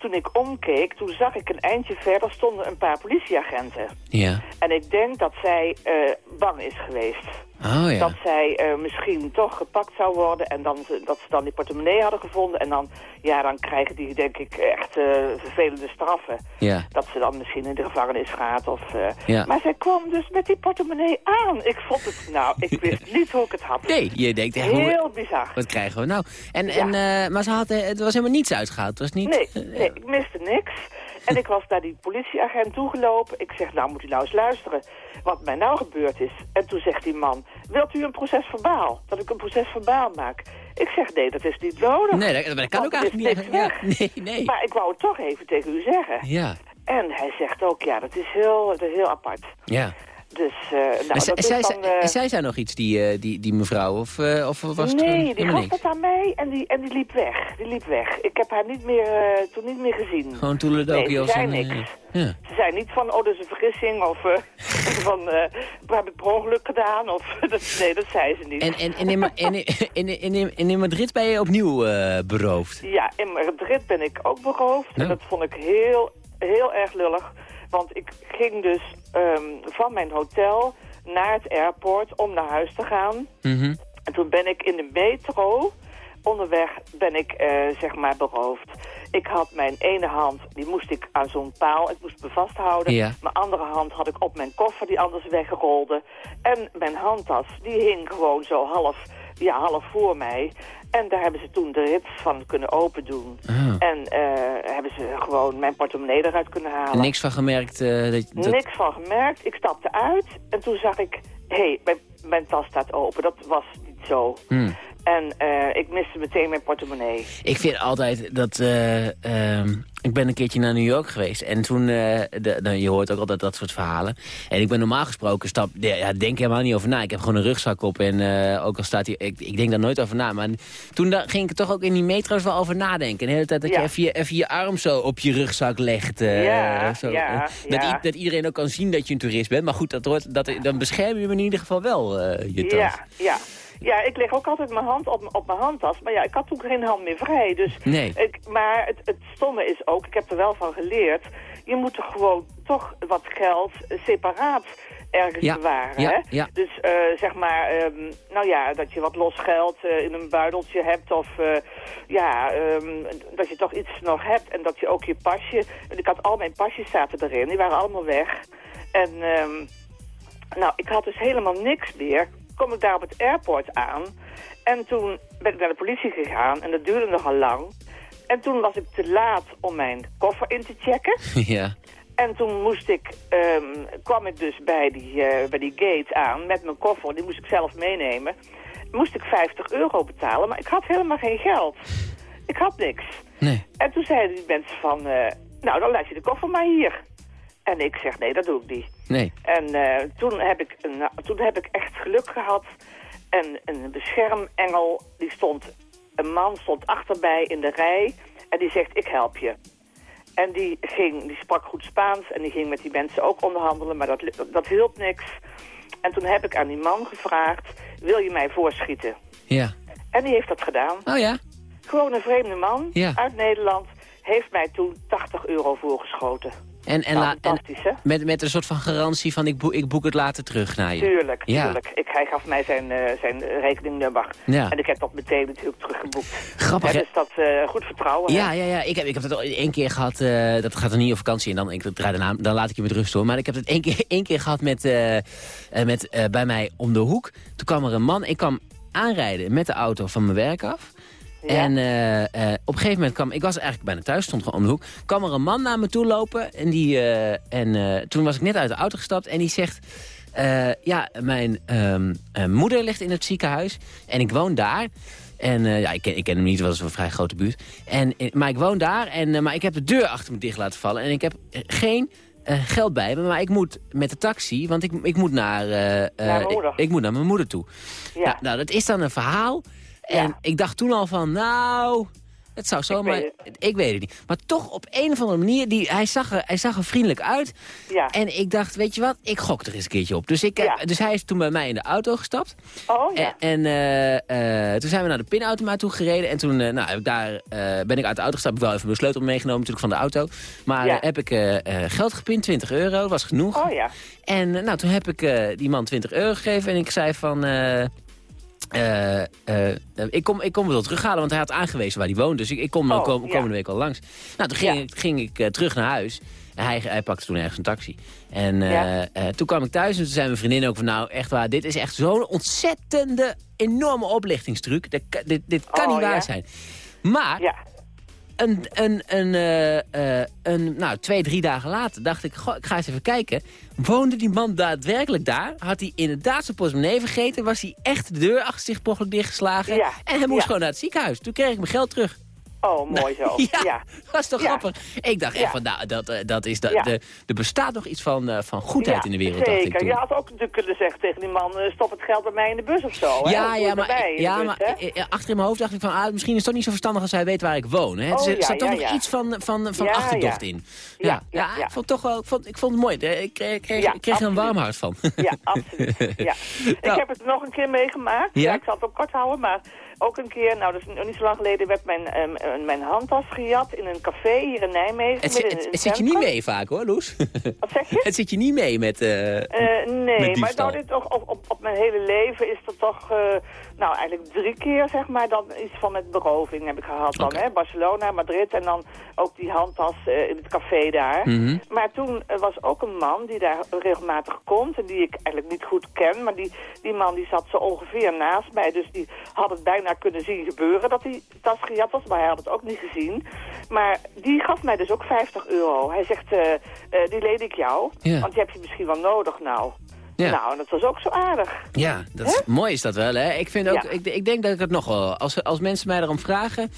toen ik omkeek, toen zag ik een eindje verder stonden een paar politieagenten. Ja. En ik denk dat zij eh, bang is geweest. Oh ja. Dat zij eh, misschien toch gepakt zou worden en dan, ze- dat ze dan die portemonnee hadden gevonden. En dan, ja, dan krijgen die denk ik echt eh, vervelende straffen. Ja. Dat ze dan misschien in de gevangenis gaat. Of, eh, Ja. Maar zij kwam dus met die portemonnee aan. Ik vond het, nou, ik wist niet hoe ik het had. Nee, je denkt, hoe, Heel bizar. wat krijgen we nou? En, en, maar ze had, het was helemaal niets uitgehaald. Het was niet... Nee, nee, ik miste niks. En ik was naar die politieagent toegelopen. Ik zeg, nou moet u nou eens luisteren wat mij nou gebeurd is. En toen zegt die man, wilt u een proces verbaal? Dat ik een proces verbaal maak? Ik zeg, nee, dat is niet nodig. Nee, dat, dat kan ook eigenlijk niet. Ja, nee, nee. Maar ik wou het toch even tegen u zeggen. Ja, En hij zegt ook, ja, dat is heel, dat is heel apart. ja. Dus, eh nou, zij, is zij, dan... eh, zij zei nog iets, die, eh, die, die mevrouw, of, eh, of was het nee, die gaf het aan mij en die, en die liep weg. Die liep weg. Ik heb haar niet meer, toen niet meer gezien. Gewoon toeledokie Nee, ze zei niks. ja. Ze zei niet van, oh, dat is een vergissing, of van, we hebben het per ongeluk gedaan, of, dat, nee, dat zei ze niet. En, en, en, in, en, in, in, in, Madrid ben je opnieuw beroofd. Ja, in Madrid ben ik ook beroofd, Ja. en dat vond ik heel, heel erg lullig, want ik ging dus ehm, van mijn hotel naar het airport om naar huis te gaan. Mhm. En toen ben ik in de metro, onderweg ben ik eh, zeg maar beroofd. Ik had mijn ene hand, die moest ik aan zo'n paal, ik moest me vasthouden. Ja. Mijn andere hand had ik op mijn koffer die anders wegrolde. En mijn handtas, die hing gewoon zo half, ja, half voor mij. En daar hebben ze toen de rits van kunnen open doen. Ah. En eh, hebben ze gewoon mijn portemonnee eruit kunnen halen. Niks van gemerkt dat, dat... Niks van gemerkt. Ik stapte uit en toen zag ik... Hé, hey, mijn, mijn tas staat open. Dat was niet zo. Hmm. En eh, ik miste meteen mijn portemonnee. Ik vind altijd dat... eh, ehm, ik ben een keertje naar New York geweest. En toen... eh, de, nou, je hoort ook altijd dat soort verhalen. En ik ben normaal gesproken... Stap, ja, denk helemaal niet over na. Ik heb gewoon een rugzak op. En ook al staat hier... Ik, ik denk daar nooit over na. Maar toen da- ging ik er toch ook in die metro's wel over nadenken. De hele tijd dat Ja. je even je, even je arm zo op je rugzak legt. Ja, zo, ja, dat, ja. dat iedereen ook kan zien dat je een toerist bent. Maar goed, dat hoort, dat, dan bescherm je hem in ieder geval wel, je tas. Ja, ja. Ja, ik leg ook altijd mijn hand op, mijn handtas. Maar ja, ik had toen geen hand meer vrij. Dus Nee. ik, maar het, het stomme is ook, ik heb er wel van geleerd... je moet er gewoon toch wat geld separaat ergens Ja, bewaren. ja, hè? ja. Dus eh, zeg maar, ehm, nou ja, dat je wat los geld eh, in een buideltje hebt... of eh, ja, ehm, dat je toch iets nog hebt en dat je ook je pasje... Ik had al mijn pasjes zaten erin, die waren allemaal weg. En... ehm, nou, ik had dus helemaal niks meer. Kom ik daar op het airport aan. En toen ben ik naar de politie gegaan. En dat duurde nogal lang. En toen was ik te laat om mijn koffer in te checken. ja. En toen moest ik, ehm, kwam ik dus bij die, eh, bij die gate aan met mijn koffer. Die moest ik zelf meenemen. Moest ik 50 euro betalen, maar ik had helemaal geen geld. Ik had niks. Nee. En toen zeiden die mensen van, eh, nou dan laat je de koffer maar hier. En ik zeg, nee, dat doe ik niet. Nee. En eh, toen, heb ik een, toen heb ik echt geluk gehad. En een beschermengel, die stond, een man stond achterbij in de rij. En die zegt, ik help je. En die, ging, die sprak goed Spaans en die ging met die mensen ook onderhandelen. Maar dat, dat hielp niks. En toen heb ik aan die man gevraagd, wil je mij voorschieten? Ja. En die heeft dat gedaan. Oh ja? Gewoon een vreemde man Ja. uit Nederland heeft mij toen 80 euro voorgeschoten. En, en, Nou, fantastisch, hè? met, met een soort van garantie van ik, boek, ik boek het later terug naar je. Tuurlijk, Ja. tuurlijk. Ik, hij gaf mij zijn, eh, zijn rekeningnummer. Ja. En ik heb dat meteen natuurlijk teruggeboekt. Grappig, Hè, dus dat eh, goed vertrouwen. Ja, ja, ja. Ik heb, ik heb het al één keer gehad. eh, dat gaat er niet op vakantie en dan, ik draai daarna, dan laat ik je met rust hoor. Maar ik heb het één keer, één keer gehad met, met, bij mij om de hoek. Toen kwam er een man. Ik kwam aanrijden met de auto van mijn werk af. Ja. En eh, eh, op een gegeven moment kwam... Ik was eigenlijk bijna thuis, stond gewoon om de hoek. kwam er een man naar me toe lopen. En, die, eh, en toen was ik net uit de auto gestapt. En die zegt... ja, mijn ehm, eh, moeder ligt in het ziekenhuis. En ik woon daar. En ja, ik ken, ik ken hem niet, het was een vrij grote buurt. En, maar ik woon daar, en, maar ik heb de deur achter me dicht laten vallen. En ik heb geen geld bij me, maar ik moet met de taxi, want ik, ik moet naar... mijn moeder. Ik, ik moet naar mijn moeder toe. Ja. Nou, nou, dat is dan een verhaal. En Ja. ik dacht toen al van, nou... Het zou zomaar... weet Ik weet, het niet. Maar toch op een of andere manier, die, hij, zag er, hij zag er vriendelijk uit. Ja. En ik dacht, weet je wat, ik gok er eens een keertje op. Dus, ik, eh, Ja. dus hij is toen bij mij in de auto gestapt. Oh, ja. En, en eh, eh, toen zijn we naar de pinautomaat toe gereden. En toen nou, heb ik daar, ben ik uit de auto gestapt. Heb ik wel even mijn sleutel meegenomen natuurlijk van de auto. Maar Ja. heb ik geld gepind, 20 euro. Was genoeg. Oh ja. En nou, toen heb ik die man 20 euro gegeven. En ik zei van... eh, eh, ik, kom, ik kom wel terughalen, want hij had aangewezen waar hij woont. Dus ik, ik kom Oh, kom, ja. komende week al langs. Nou, toen ging, Ja. ging ik eh, terug naar huis. En hij, hij pakte toen ergens een taxi. En Ja. toen kwam ik thuis en toen zei mijn vriendin ook van... nou, echt waar, dit is echt zo'n ontzettende, enorme oplichtingstruc. Dat dit, dit kan Oh, niet waar zijn. Maar Ja. Een, een, een, eh, eh, een, nou, twee, drie dagen later dacht ik, goh, ik ga eens even kijken. Woonde die man daadwerkelijk daar? Had hij inderdaad zijn portemonnee vergeten? Was hij echt de deur achter zich ongeluk dichtgeslagen? Ja, En hij moest ja. gewoon naar het ziekenhuis. Toen kreeg ik mijn geld terug. Oh, mooi zo. Ja, ja. dat is toch Ja. grappig? Ik dacht echt Ja. van, nou, dat, eh, dat is, dat, de, er bestaat nog iets van, eh, van goedheid in de wereld, dacht ik Zeker. toen. Je had ook natuurlijk kunnen zeggen tegen die man, eh, stop het geld bij mij in de bus of zo. Hè? Ja, doe ja, maar, ja, bus, maar hè? achter in mijn hoofd dacht ik van... Ah, misschien is het toch niet zo verstandig als hij weet waar ik woon. Hè? Oh, er ja, zat toch ja, nog ja. iets van, van, van Ja, achterdocht ja. in. Ja, ja, Ja, ja, ja. ik vond, het toch wel, ik vond, ik vond het mooi. Ik kreeg, kreeg, er een warm hart van. Ja, absoluut. Ja. Ik Nou. heb het nog een keer meegemaakt. Ja? ik zal het ook kort houden, maar ook een keer, nou dat is nog niet zo lang geleden, werd mijn, ehm, eh, mijn handtas gejat in een café hier in Nijmegen. Het, midden zit- in het, zit je niet mee vaak hoor, Loes. Wat zeg je? het zit je niet mee met... eh, Eh, Met nee, maar nou, dit toch, op, op, op mijn hele leven is er toch, eh, nou eigenlijk drie keer zeg maar, dan iets van met beroving heb ik gehad dan. Hè? Barcelona, Madrid en dan ook die handtas eh, in het café daar. Mhm. Maar toen eh, was ook een man die daar regelmatig komt en die ik eigenlijk niet goed ken. Maar die, die man die zat zo ongeveer naast mij, dus die had het bijna kunnen zien gebeuren dat die tas gejat was. Maar hij had het ook niet gezien. Maar die gaf mij dus ook 50 euro. Hij zegt, eh, die leen ik jou, want die heb je misschien wel nodig nou. Ja. Nou, en dat was ook zo aardig. Ja, dat is, mooi is dat wel. Hè? Ik, vind ook, Ja. ik, ik denk dat ik het nog wel... Als, als mensen mij erom vragen...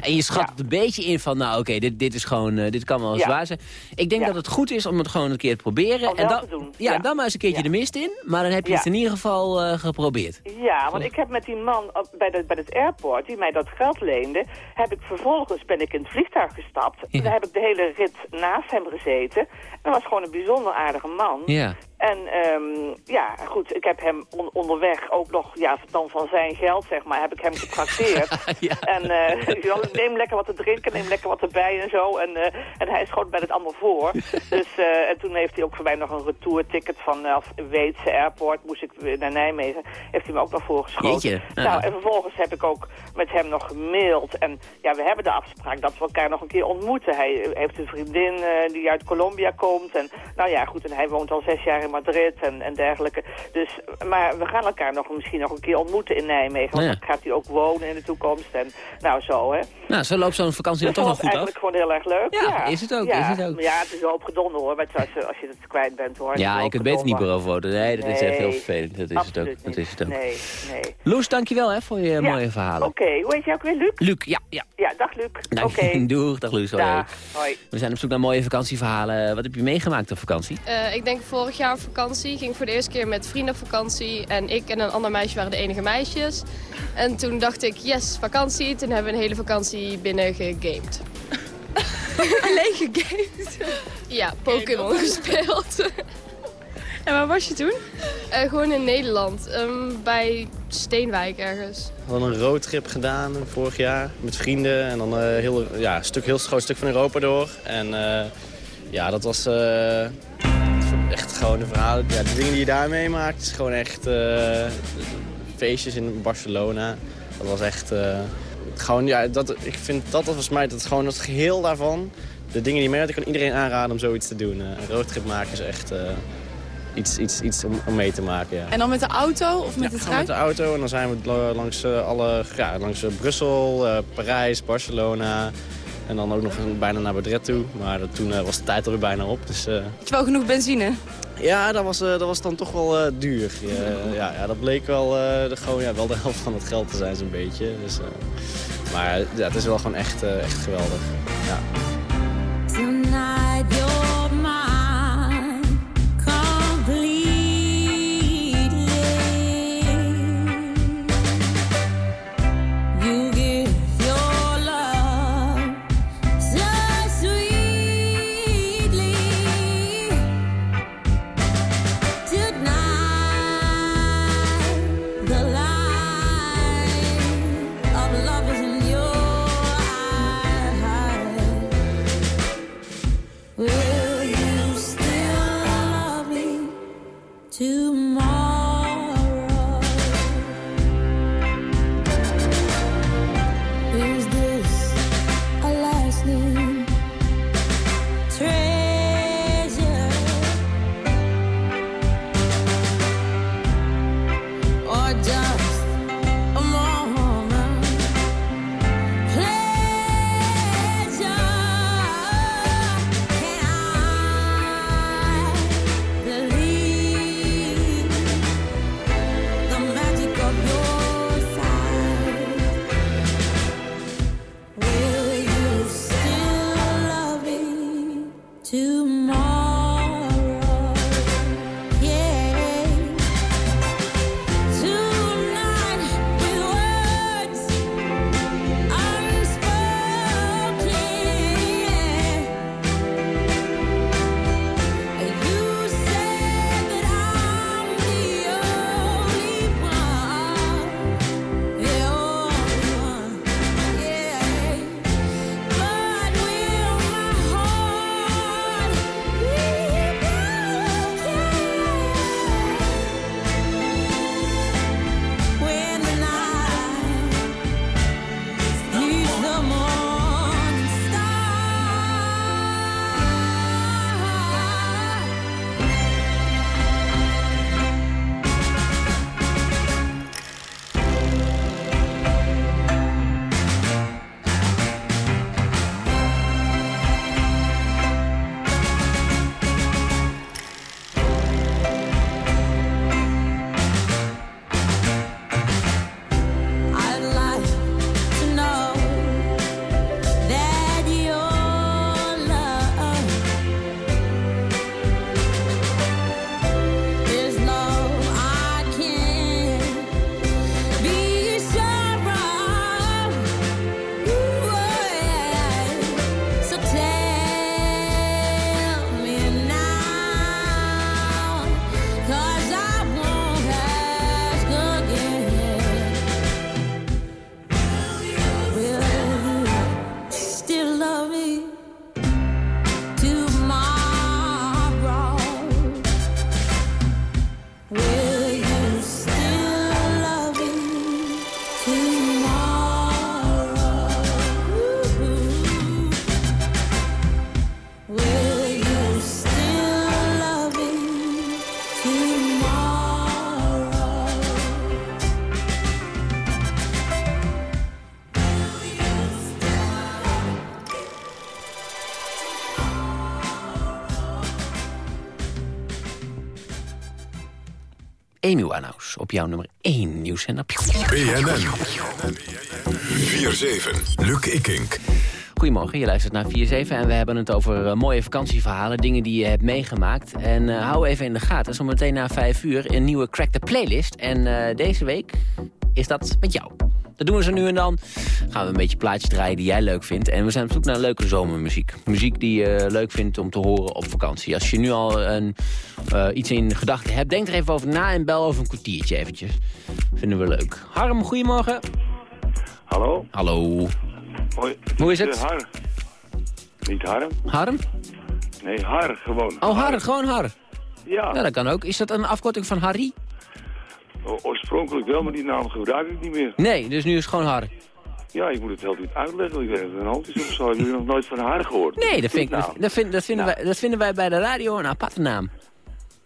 en je schat Ja. het een beetje in van... nou oké, dit, dit is gewoon... eh, dit kan wel eens Ja. waar zijn. Ik denk dat het goed is om het gewoon een keer te proberen. Om en dan, te doen. Ja, dan maar eens een keertje de mist in. Maar dan heb je het in ieder geval eh, geprobeerd. Ja, want ik heb met die man op, bij, de, bij het airport, die mij dat geld leende, heb ik vervolgens ben ik in het vliegtuig gestapt. Ja. Daar heb ik de hele rit naast hem gezeten. En dat was gewoon een bijzonder aardige man. Ja. En ehm, ja, goed, ik heb hem on- onderweg ook nog, ja, dan van zijn geld, zeg maar, heb ik hem getrakteerd. Ja. En ja, neem lekker wat te drinken, neem lekker wat erbij en zo. En, eh, en hij schoot mij het allemaal voor. Dus, eh, en toen heeft hij ook voor mij nog een retourticket van uh, Weetse Airport, moest ik weer naar Nijmegen, heeft hij me ook nog voorgeschoten. Jeetje. Nou, en vervolgens heb ik ook met hem nog gemaild. En ja, we hebben de afspraak dat we elkaar nog een keer ontmoeten. Hij heeft een vriendin die uit Colombia komt. En nou ja, goed, en hij woont al zes jaar in Madrid en, en dergelijke. Dus, maar we gaan elkaar nog misschien nog een keer ontmoeten in Nijmegen. Want Ja. dan gaat hij ook wonen in de toekomst. En nou zo, hè. Nou, zo loopt zo'n vakantie dan toch dat wel was goed af. eigenlijk gewoon heel erg leuk. Ja, Ja, is het ook, Ja, is het ook. Ja, het is wel opgedonder hoor, maar als je, als je het kwijt bent hoor. Ja, je kunt beter niet meer over worden. Nee, dat is echt heel vervelend. Dat is het ook. Dat is het ook. Nee, nee. Loes, dankjewel hè, voor je Ja, mooie verhalen. Oké, hoe heet jij ook weer, Luc? Luc, ja, ja. Ja, dag Luc. Dank- Oké. Doeg, dag Loes. hoi. Dag. Hoi. We zijn op zoek naar mooie vakantieverhalen. Wat heb je meegemaakt op vakantie? Eh, ik denk vorig jaar op vakantie. Ging voor de eerste keer met vrienden op vakantie. En ik en een ander meisje waren de enige meisjes. En toen dacht ik, yes, vakantie. Toen hebben we een hele vakantie binnen gegamed. Alleen gegamed. Ja, Pokémon gespeeld. En waar was je toen? Eh, gewoon in Nederland. ehm, bij Steenwijk ergens. We hadden een roadtrip gedaan vorig jaar met vrienden. En dan een heel, ja, een stuk, heel groot stuk van Europa door. En eh, ja, dat was eh, echt gewoon de verhalen. Ja, de dingen die je daar meemaakt is gewoon echt eh, feestjes in Barcelona. Dat was echt eh, gewoon, ja, dat, ik vind dat volgens mij dat gewoon het geheel daarvan. De dingen die je meemaakt, ik kan iedereen aanraden om zoiets te doen. Eh, een roadtrip maken is echt iets, iets, iets om, om mee te maken, ja. En dan met de auto of met Ja, de gewoon met trein? de auto en dan zijn we la- langs, alle, ja, langs Brussel, Parijs, Barcelona. En dan ook nog bijna naar Madrid toe. Maar toen eh, was de tijd alweer bijna op. Dus eh, Had je wel genoeg benzine? ja, dat was, eh, dat was dan toch wel duur. Ja, ja, ja, dat bleek wel, de, gewoon, ja, wel de helft van het geld te zijn zo'n beetje. Dus, maar ja, het is wel gewoon echt, echt geweldig. Ja. Amy Winehouse op jouw nummer 1 nieuws. En BNN. 4-7. Luc Ikink. Goedemorgen, je luistert naar 4-7 en we hebben het over eh, mooie vakantieverhalen, dingen die je hebt meegemaakt. En eh, hou even in de gaten, zometeen na 5 uur een nieuwe Crack the Playlist. En eh, deze week is dat met jou. Dat doen we zo nu en dan. Gaan we een beetje plaatjes draaien die jij leuk vindt. En we zijn op zoek naar leuke zomermuziek. Muziek die je leuk vindt om te horen op vakantie. Als je nu al een, eh, iets in gedachten hebt, denk er even over na en bel over een kwartiertje eventjes. Vinden we leuk. Harm, goedemorgen. Hallo? Hallo. Hoi. Hoe is het? eh, Har. Niet Harm? Harm? Nee, Har gewoon. Oh, Har, gewoon Har. Ja, Ja, dat kan ook. Is dat een afkorting van Harry? O- oorspronkelijk wel, maar die naam gebruik ik niet meer. Nee, dus nu is het gewoon Har. Ja, ik moet het heel goed uitleggen. Ik weet het een hand is of zo. Heb je nog nooit van haar gehoord? Nee, dat, vind ik, Nou, dat, dat vind- dat vinden wij, dat vinden wij bij de radio een aparte naam.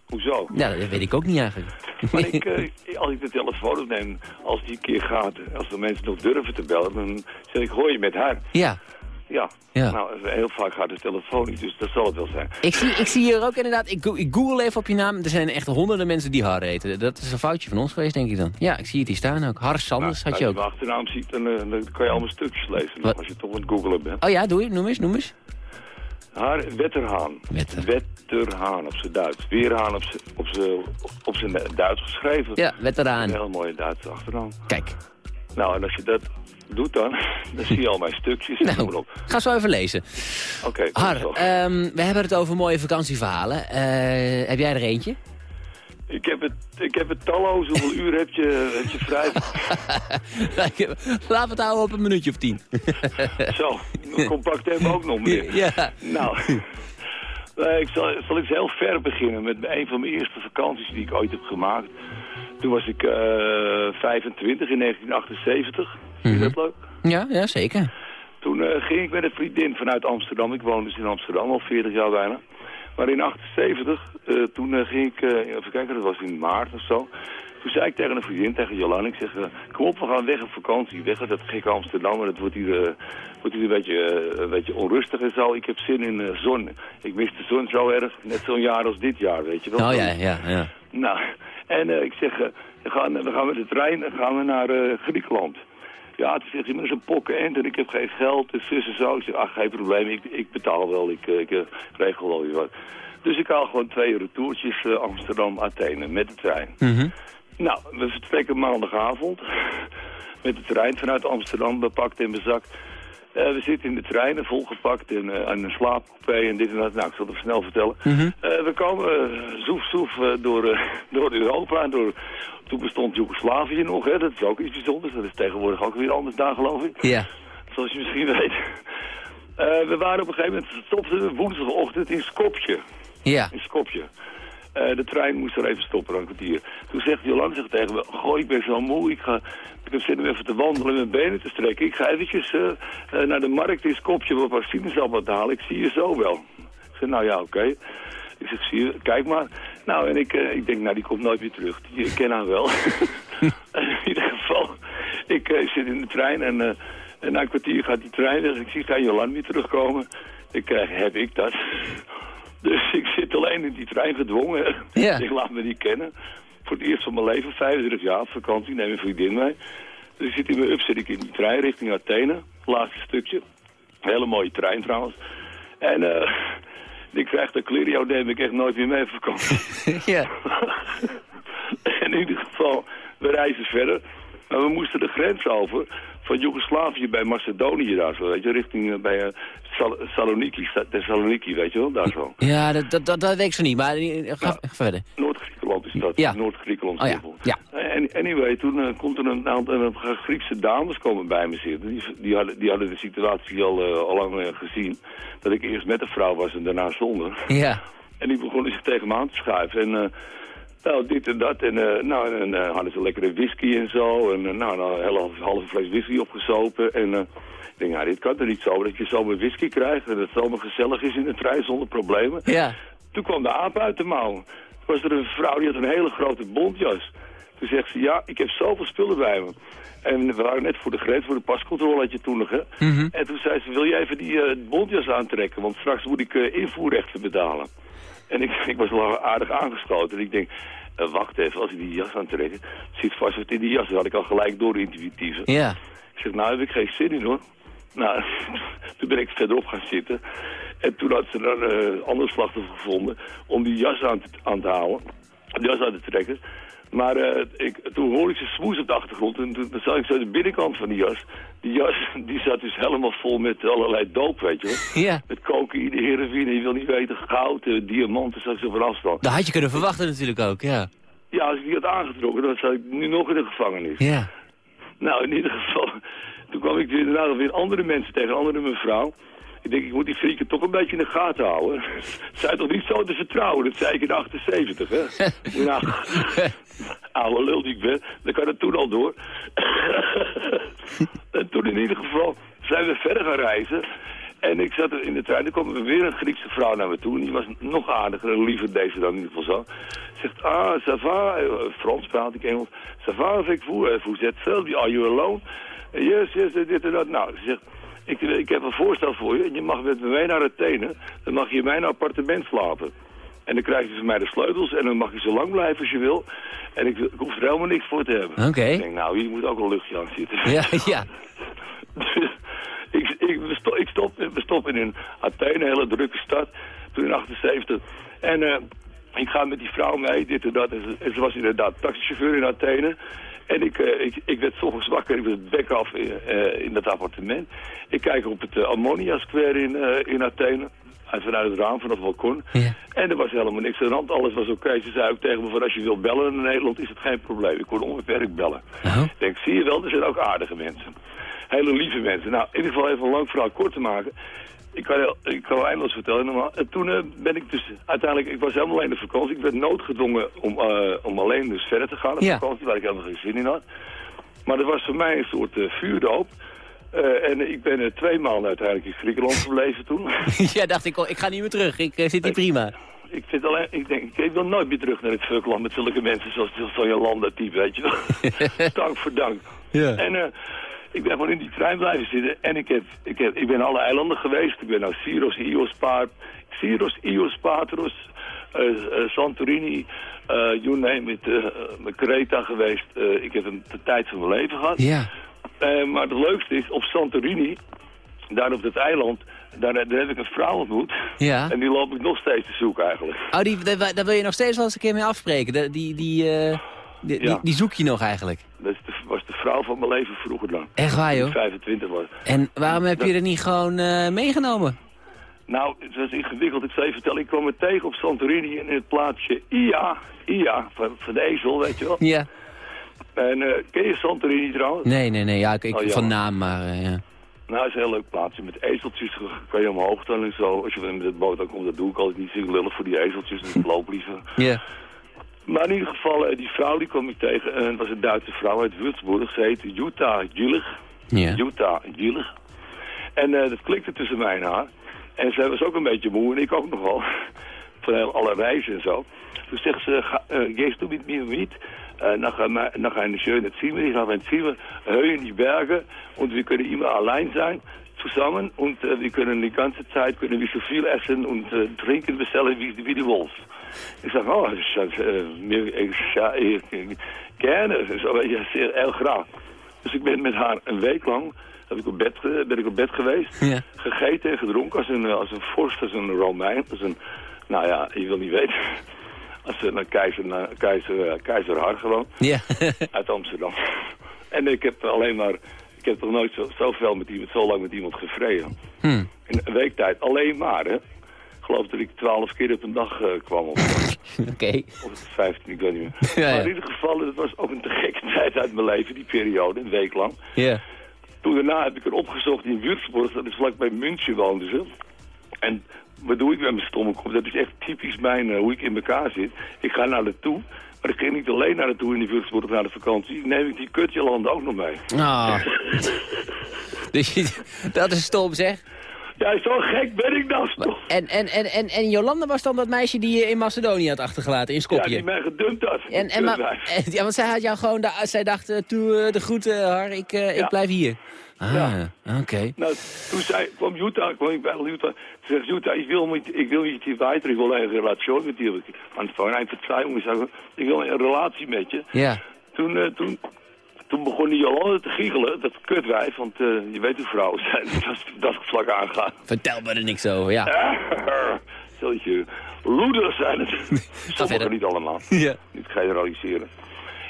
Hoezo? Ja, dat weet ik ook niet eigenlijk. Maar ik, eh, als ik de telefoon opneem, als die keer gaat, als de mensen nog durven te bellen, dan zeg ik, hoor je met haar? Ja, Ja. Ja. Nou, heel vaak gaat de telefoon niet, dus dat zal het wel zijn. ik zie, ik zie hier ook inderdaad, ik, ik google even op je naam. Er zijn echt honderden mensen die Har heten. Dat is een foutje van ons geweest, denk ik dan. Ja, ik zie het hier staan ook. Har Sanders Nou, had je als ook. mijn achternaam ziet, dan, eh, dan kan je allemaal stukjes lezen. Wat? Als je toch aan het googelen bent. Oh ja, doe je, noem eens, noem eens. Haar Wetterhaan. Wetter. Wetterhaan op zijn Duits. Weerhaan op zijn op op Duits geschreven. Ja, Een veteraan. heel mooie Duitse achternaam. Kijk, Nou, en als je dat doet dan, dan zie je al mijn stukjes. en nou, op. ga zo even lezen. Oké, goed Har, ehm, we hebben het over mooie vakantieverhalen. Eh, heb jij er eentje? ik, heb het, ik heb het talloze. Hoeveel uur heb je, heb je vrij? We het houden op een minuutje of tien. Zo, compact hebben we ook nog meer. ja. Nou, eh, ik zal, zal eens heel ver beginnen met een van mijn eerste vakanties die ik ooit heb gemaakt. Toen was ik eh 25 in 1978. Vind je dat leuk? Ja, ja, zeker. Toen eh, ging ik met een vriendin vanuit Amsterdam. Ik woonde dus in Amsterdam al 40 jaar bijna. Maar in 78, eh, toen eh, ging ik, even kijken, dat was in maart of zo. Toen zei ik tegen een vriendin, tegen Jolan, ik zeg, kom op, we gaan weg op vakantie. Weg uit dat gekke Amsterdam, en het wordt hier, wordt hier een, beetje, een beetje onrustig en zo. Ik heb zin in zon. Ik mis de zon zo erg, net zo'n jaar als dit jaar, weet je wel. Oh ja, ja, ja. Nou, en ik zeg, we, gaan, we gaan met de trein gaan we naar Griekenland. Ja, toen zegt hij, maar dat is een pokkenend en ik heb geen geld, dus zus en zo. Ik zeg, ach, geen probleem, ik, ik betaal wel, ik, eh, ik eh, regel wel weer wat. Dus ik haal gewoon twee retourtjes eh, Amsterdam-Athene met de trein. Mhm. Nou, we vertrekken maandagavond met de trein vanuit Amsterdam, bepakt in bezakt. Eh, we zitten in de trein, volgepakt in, eh, aan een slaapcoupé en dit en dat. Nou, ik zal het snel vertellen. Mhm. Eh, we komen zoef zoef door, door Europa. en Door, toen bestond Joegoslavië nog, hè. dat is ook iets bijzonders. Dat is tegenwoordig ook weer anders daar, geloof ik. Ja. Zoals je misschien weet. We waren op een gegeven moment, stopten we woensdagochtend in Skopje. Ja. In Skopje. Eh, de trein moest er even stoppen, een kwartier. Toen zegt Jolan zegt tegen me, goh, ik ben zo moe, ik, ga, ik heb zin om even te wandelen en mijn benen te strekken. Ik ga eventjes eh, eh, naar de markt in Skopje wat sinaasappelen te halen. Ik zie je zo wel. Ik zeg, nou ja, oké. Ik zeg, zie je, kijk maar. Nou, en ik, ik denk, nou, die komt nooit meer terug. Die, ik ken haar wel. in ieder geval, ik zit in de trein en, en na een kwartier gaat die trein weg. Ik zie geen Jolan meer terugkomen. Ik krijg, heb ik dat? Dus ik zit alleen in die trein gedwongen. Ja. Ik laat me niet kennen. Voor het eerst van mijn leven, 25 jaar op vakantie, neem een vriendin mee. Dus ik zit in mijn up, zit ik in die trein richting Athene. Laatste stukje. Hele mooie trein trouwens. En eh ik krijg de Clirio, neem ik echt nooit meer mee op vakantie. ja. in ieder geval, we reizen verder. Maar we moesten de grens over van Joegoslavië bij Macedonië daar zo, weet je, richting eh, bij eh, Sal Saloniki, Sa- Thessaloniki, weet je wel, daar zo. Ja, dat, dat, dat, dat weet ik zo niet, maar eh, ga, ga verder. Noord-Griekenland is dat, Ja. Noord-Griekenland. Oh ja. En, anyway, toen komt er een aantal een Griekse dames komen bij me zitten. Die, die, hadden, die hadden de situatie al, al lang gezien. Dat ik eerst met een vrouw was en daarna zonder. Ja. En die begonnen zich tegen me aan te schuiven. En nou, dit en dat. En, eh, nou, en eh, hadden ze lekkere whisky en zo. En eh, nou, nou, een hele halve fles whisky opgezopen. En ik denk, nou, dit kan er niet zo. Dat je zomaar whisky krijgt en dat het zomaar gezellig is in de trein zonder problemen. Ja. Toen kwam de aap uit de mouw. Toen was er een vrouw die had een hele grote bontjas. Toen zegt ze, ja, ik heb zoveel spullen bij me. En we waren net voor de grens, voor de pascontrole had je toen nog, hè. Mhm. En toen zei ze, wil je even die bontjas aantrekken? Want straks moet ik invoerrechten betalen. En ik, ik was wel aardig aangeschoten. En ik denk, eh, wacht even, als ik die jas aantrek, zit vast wat in die jas. Dat had ik al gelijk door intuïtieve. Ja. Ik zeg, nou heb ik geen zin in hoor. Nou, toen ben ik verderop gaan zitten. En toen had ze dan een andere slachtoffer gevonden om die jas aan te, aan te houden. Die jas aan te trekken. Maar eh, ik, toen hoorde ik ze smoes op de achtergrond. En toen, toen zag ik zo de binnenkant van die jas. Die jas die zat dus helemaal vol met allerlei doop, weet je wel. Ja. Met cocaïne, heroïne, je wil niet weten, goud, eh, diamanten, zag ik zo van afstand. Dat had je kunnen verwachten natuurlijk ook, ja. Ja, als ik die had aangetrokken, dan zat ik nu nog in de gevangenis. Ja. Nou, in ieder geval, toen kwam ik weer, inderdaad weer andere mensen tegen, andere mevrouw. Ik denk, ik moet die frieken toch een beetje in de gaten houden. Zij toch niet zo te vertrouwen, dat zei ik in 78, hè. nou, oude lul die ik ben, dan kan het toen al door. en toen in ieder geval zijn we verder gaan reizen. En ik zat er in de trein, er kwam weer een Griekse vrouw naar me toe. En die was nog aardiger en liever deze dan in ieder geval zo. Zegt, ah, ça va, eh, Frans praat ik Engels. Ça va avec vous, eh, vous êtes seul, are you alone? Yes, yes, dit en dat. Nou, ze zegt, ik, ik heb een voorstel voor je. Je mag met me mee naar Athene. Dan mag je in mijn appartement slapen. En dan krijg je van mij de sleutels en dan mag je zo lang blijven als je wil. En ik, ik hoef er helemaal niks voor te hebben. Oké. Ik denk, nou, hier moet ook een luchtje aan zitten. Ja, ja. ik, ik, we, sto- ik stop, we stoppen in Athene, een hele drukke stad, toen in 78. En eh, ik ga met die vrouw mee, dit en dat. En ze, en ze was inderdaad taxichauffeur in Athene. En ik, eh, ik, ik werd s ochtends wakker, ik was het bek af in, eh, in dat appartement. Ik kijk op het eh, Ammonia Square in, eh, in Athene. En vanuit het raam, vanaf het balkon. En er was helemaal niks aan de hand, alles was oké. Ze zei ook tegen me van als je wil bellen in Nederland is het geen probleem. Ik kon onbeperkt bellen. Ik denk, zie je wel, er zijn ook aardige mensen. Hele lieve mensen. Nou, in ieder geval even een lang verhaal kort te maken. Ik kan, ik kan wel eindeloos vertellen. normaal. En toen eh, ben ik dus uiteindelijk, ik was helemaal alleen de vakantie. Ik werd noodgedwongen om, eh, om alleen dus verder te gaan op Ja. vakantie, waar ik helemaal geen zin in had. Maar dat was voor mij een soort eh, vuurdoop. Eh, en ik ben eh, twee maanden uiteindelijk in Griekenland gebleven toen. ja, dacht ik, oh, ik ga niet meer terug. Ik eh, zit hier prima. Ik vind alleen, ik denk, ik wil nooit meer terug naar het fuckland met zulke mensen zoals zo'n Jolanda type, weet je wel. dank voor dank. Ja. En eh, ik ben gewoon in die trein blijven zitten en ik, heb, ik, heb, ik ben alle eilanden geweest. Ik ben naar Syros, Ios, Paat, Syros, Ios, Patros, eh, eh, Santorini, eh you name it, Creta geweest. Ik heb een de tijd van mijn leven gehad. Ja. Maar het leukste is, op Santorini, daar op dat eiland, daar, daar heb ik een vrouw ontmoet. Ja. En die loop ik nog steeds te zoeken eigenlijk. Oh, die, daar, daar wil je nog steeds wel eens een keer mee afspreken. De- die, die, die, zoek je nog eigenlijk. Dat is de, was de vrouw van mijn leven vroeger dan. Echt waar, joh? ik 25 was. En waarom heb je er niet gewoon eh, meegenomen? Nou, het was ingewikkeld. Ik zal je vertellen, ik kwam er tegen op Santorini in het plaatsje Ia. Ia, van, van de ezel, weet je wel. Ja. En eh, ken je Santorini trouwens? Nee, nee, nee. Ja, ik, ik- Oh, van naam, maar eh, ja. Nou, het is een heel leuk plaatsje. Met ezeltjes kan je omhoog staan en zo. Als je met de boot aankomt, dat doe ik altijd niet. zo lullig voor die ezeltjes, dus ik loop liever. Ja. Maar in ieder geval, eh, die vrouw die kwam ik tegen. En het was een Duitse vrouw uit Würzburg. Ze heette Jutta Jillig. Ja. Jutta Jillig. En eh, dat klikte tussen mij en haar. En zij was ook een beetje moe en ik ook nog wel. Van heel, alle reizen en zo. Toen zegt ze, eh, gehst du mit mir mit? Äh, nach, einer- einem schönen Zimmer, ich habe ein Zimmer, höher in die Berge und wir können immer allein sein, zusammen und äh, wir können die ganze Zeit können wir so viel essen und äh, trinken bestellen wie, wie die Wolf. Ik zeg, oh, eh, meer- ik, gerne, zo, ja, zeer, heel graag. Dus ik ben met haar een week lang, heb ik op bed, ben ik op bed geweest, Ja. gegeten en gedronken als een, eh, als een vorst, als een Romein, als een, nou ja, je wil niet weten, als een keizer, eh, keizer, eh, keizer Har gewoon, Ja. uit Amsterdam. En ik heb alleen maar, heb toch nooit zo, zoveel met iemand, zo lang met iemand gevreden. Hm. In een week tijd, alleen maar, hè. Ik geloof dat ik twaalf keer op een dag eh, kwam. Of, Oké. of 15, ik weet niet meer. Ja, ja. Maar in ieder geval, het was ook een te gekke tijd uit mijn leven, die periode, een week lang. Ja. Toen daarna heb ik er opgezocht in Würzburg, dat is vlakbij München woonden ze. En wat doe ik met mijn stomme kop? Dat is echt typisch mijn, eh, hoe ik in elkaar zit. Ik ga naar naartoe, maar ik ging niet alleen naar naartoe in die Würzburg naar de vakantie. Neem ik die kutjelanden ook nog mee. Ah. je- dat is stom, zeg. Ja, zo gek ben ik dan. En, en, en, en, en Jolanda was dan dat meisje die je in Macedonië had achtergelaten, in Ja, Skopje? die mij gedumpt had. En, en, maar, eh, ja, want zij had jou gewoon, da- zij dacht, eh, toe eh, de groeten, Har, ik, eh, ik Ja. blijf hier. Ah, oké. Nou, toen zei, kwam Jutta, kwam ik bij Jutta. Toen zegt Jutta, ik wil, met, ik wil met je weiter, ik wil een relatie met je. Want van een vertrouwen, ik wil een relatie met je. Ja. Toen, eh, toen, toen begon die Jolande te giechelen, dat kutwijf, want eh, je weet hoe vrouwen zijn, dat, dat vlak aangaan. Vertel me er niks over, ja. Zoetje loeders zijn het. Sommigen verder. niet allemaal. Ja. Niet generaliseren.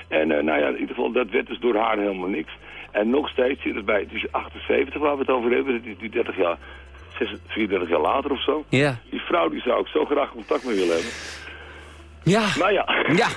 En eh, nou ja, in ieder geval, dat werd dus door haar helemaal niks. En nog steeds zit het bij, het is 78 waar we het over hebben, het is nu 30 jaar, 36 34 jaar later of zo. Ja. Die vrouw die zou ik zo graag contact mee willen hebben. Ja. Nou ja. Ja,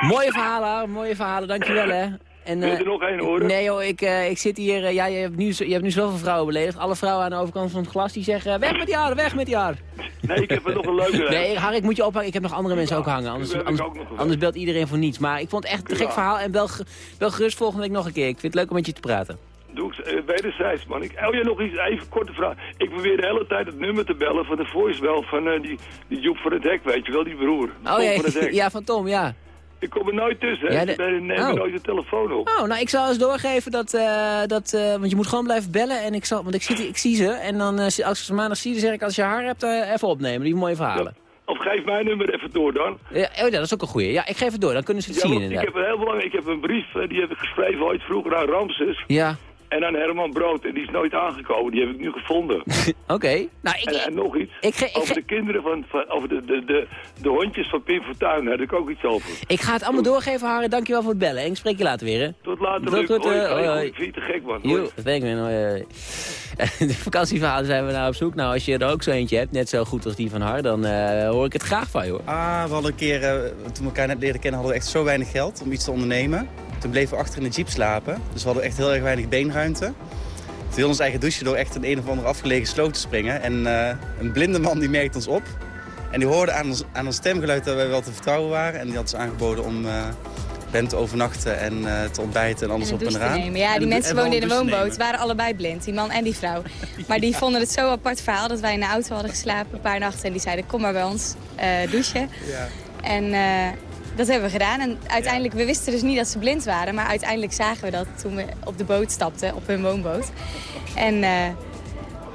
mooie verhalen, mooie verhalen, dankjewel hè. En, Wil je eh, er nog één horen? Nee joh, ik, eh, ik zit hier, eh, ja, je hebt, nu, je hebt nu zoveel vrouwen beledigd. Alle vrouwen aan de overkant van het glas die zeggen, weg met die haar, weg met die haar. Nee, ik heb er nog een leuke. Nee, Harry, ik moet je ophangen. Ik heb nog andere mensen ook hangen. Anders, anders, wel. belt iedereen voor niets. Maar ik vond het echt een gek verhaal. En bel, ge- bel gerust volgende week nog een keer. Ik vind het leuk om met je te praten. Doe ik uh, wederzijds, man. Ik, oh ja, nog iets, even korte vraag. Ik probeer de hele tijd het nummer te bellen van de voicemail van die, die Joep van het Hek, weet je wel, die broer. Oh ja, van het Hek. ja, van Tom, ja. Ik kom er nooit tussen, hè. Ja, de- neem oh. nooit de telefoon op. Oh, nou, ik zal eens doorgeven dat... eh, dat eh, want je moet gewoon blijven bellen. En ik zal, want ik ik zie ze. En dan, eh, als ik ze maandag zie, dan zeg ik als je haar hebt, even opnemen. Die mooie verhalen. Of geef mijn nummer even door dan. Ja, oh, ja, dat is ook een goeie. Ja, ik geef het door. Dan kunnen ze het Ja, zien want ik inderdaad. heb een heel belangrijk, ik heb een brief, die heb ik geschreven ooit vroeger aan Ramses. Ja, En aan Herman Brood, en die is nooit aangekomen. Die heb ik nu gevonden. oké. Nou, ik... En, en nog iets. Ik, ge- ik, over de kinderen van, van over de, de, de, de hondjes van Pim Fortuyn, daar heb ik ook iets over. ik ga het allemaal doorgeven, Harry. Dankjewel voor het bellen. En ik spreek je later weer, hè. Tot later, Tot Hoi, eh, hoi, hoi. Ik vind je te gek, man. Jo, dat ben ik weer. Hoi. De vakantieverhalen zijn we nou op zoek. Nou, als je er ook zo eentje hebt, net zo goed als die van Har, dan eh, hoor ik het graag van je, hoor. Ah, we hadden een keer, eh, toen we elkaar net leren kennen, hadden we echt zo weinig geld om iets te ondernemen. Toen bleven we achter in de jeep slapen. Dus we hadden echt heel erg weinig beenruimte. Toen wilden ons eigen douchen door echt een een of andere afgelegen sloot te springen. En eh, een blinde man die merkte ons op. En die hoorde aan ons, aan ons stemgeluid dat wij wel te vertrouwen waren. En die had ons aangeboden om hem te overnachten en eh, te ontbijten en alles En op een en douche te eraan. nemen. Ja, die mensen en woonden in een douche woonboot. waren allebei blind, die man en die vrouw. Maar die vonden het zo apart verhaal dat wij in de auto hadden geslapen een paar nachten. En die zeiden, kom maar bij ons eh, douchen. Ja. En dat hebben we gedaan. En uiteindelijk, we wisten dus niet dat ze blind waren. Maar uiteindelijk zagen we dat toen we op de boot stapten, op hun woonboot. En eh,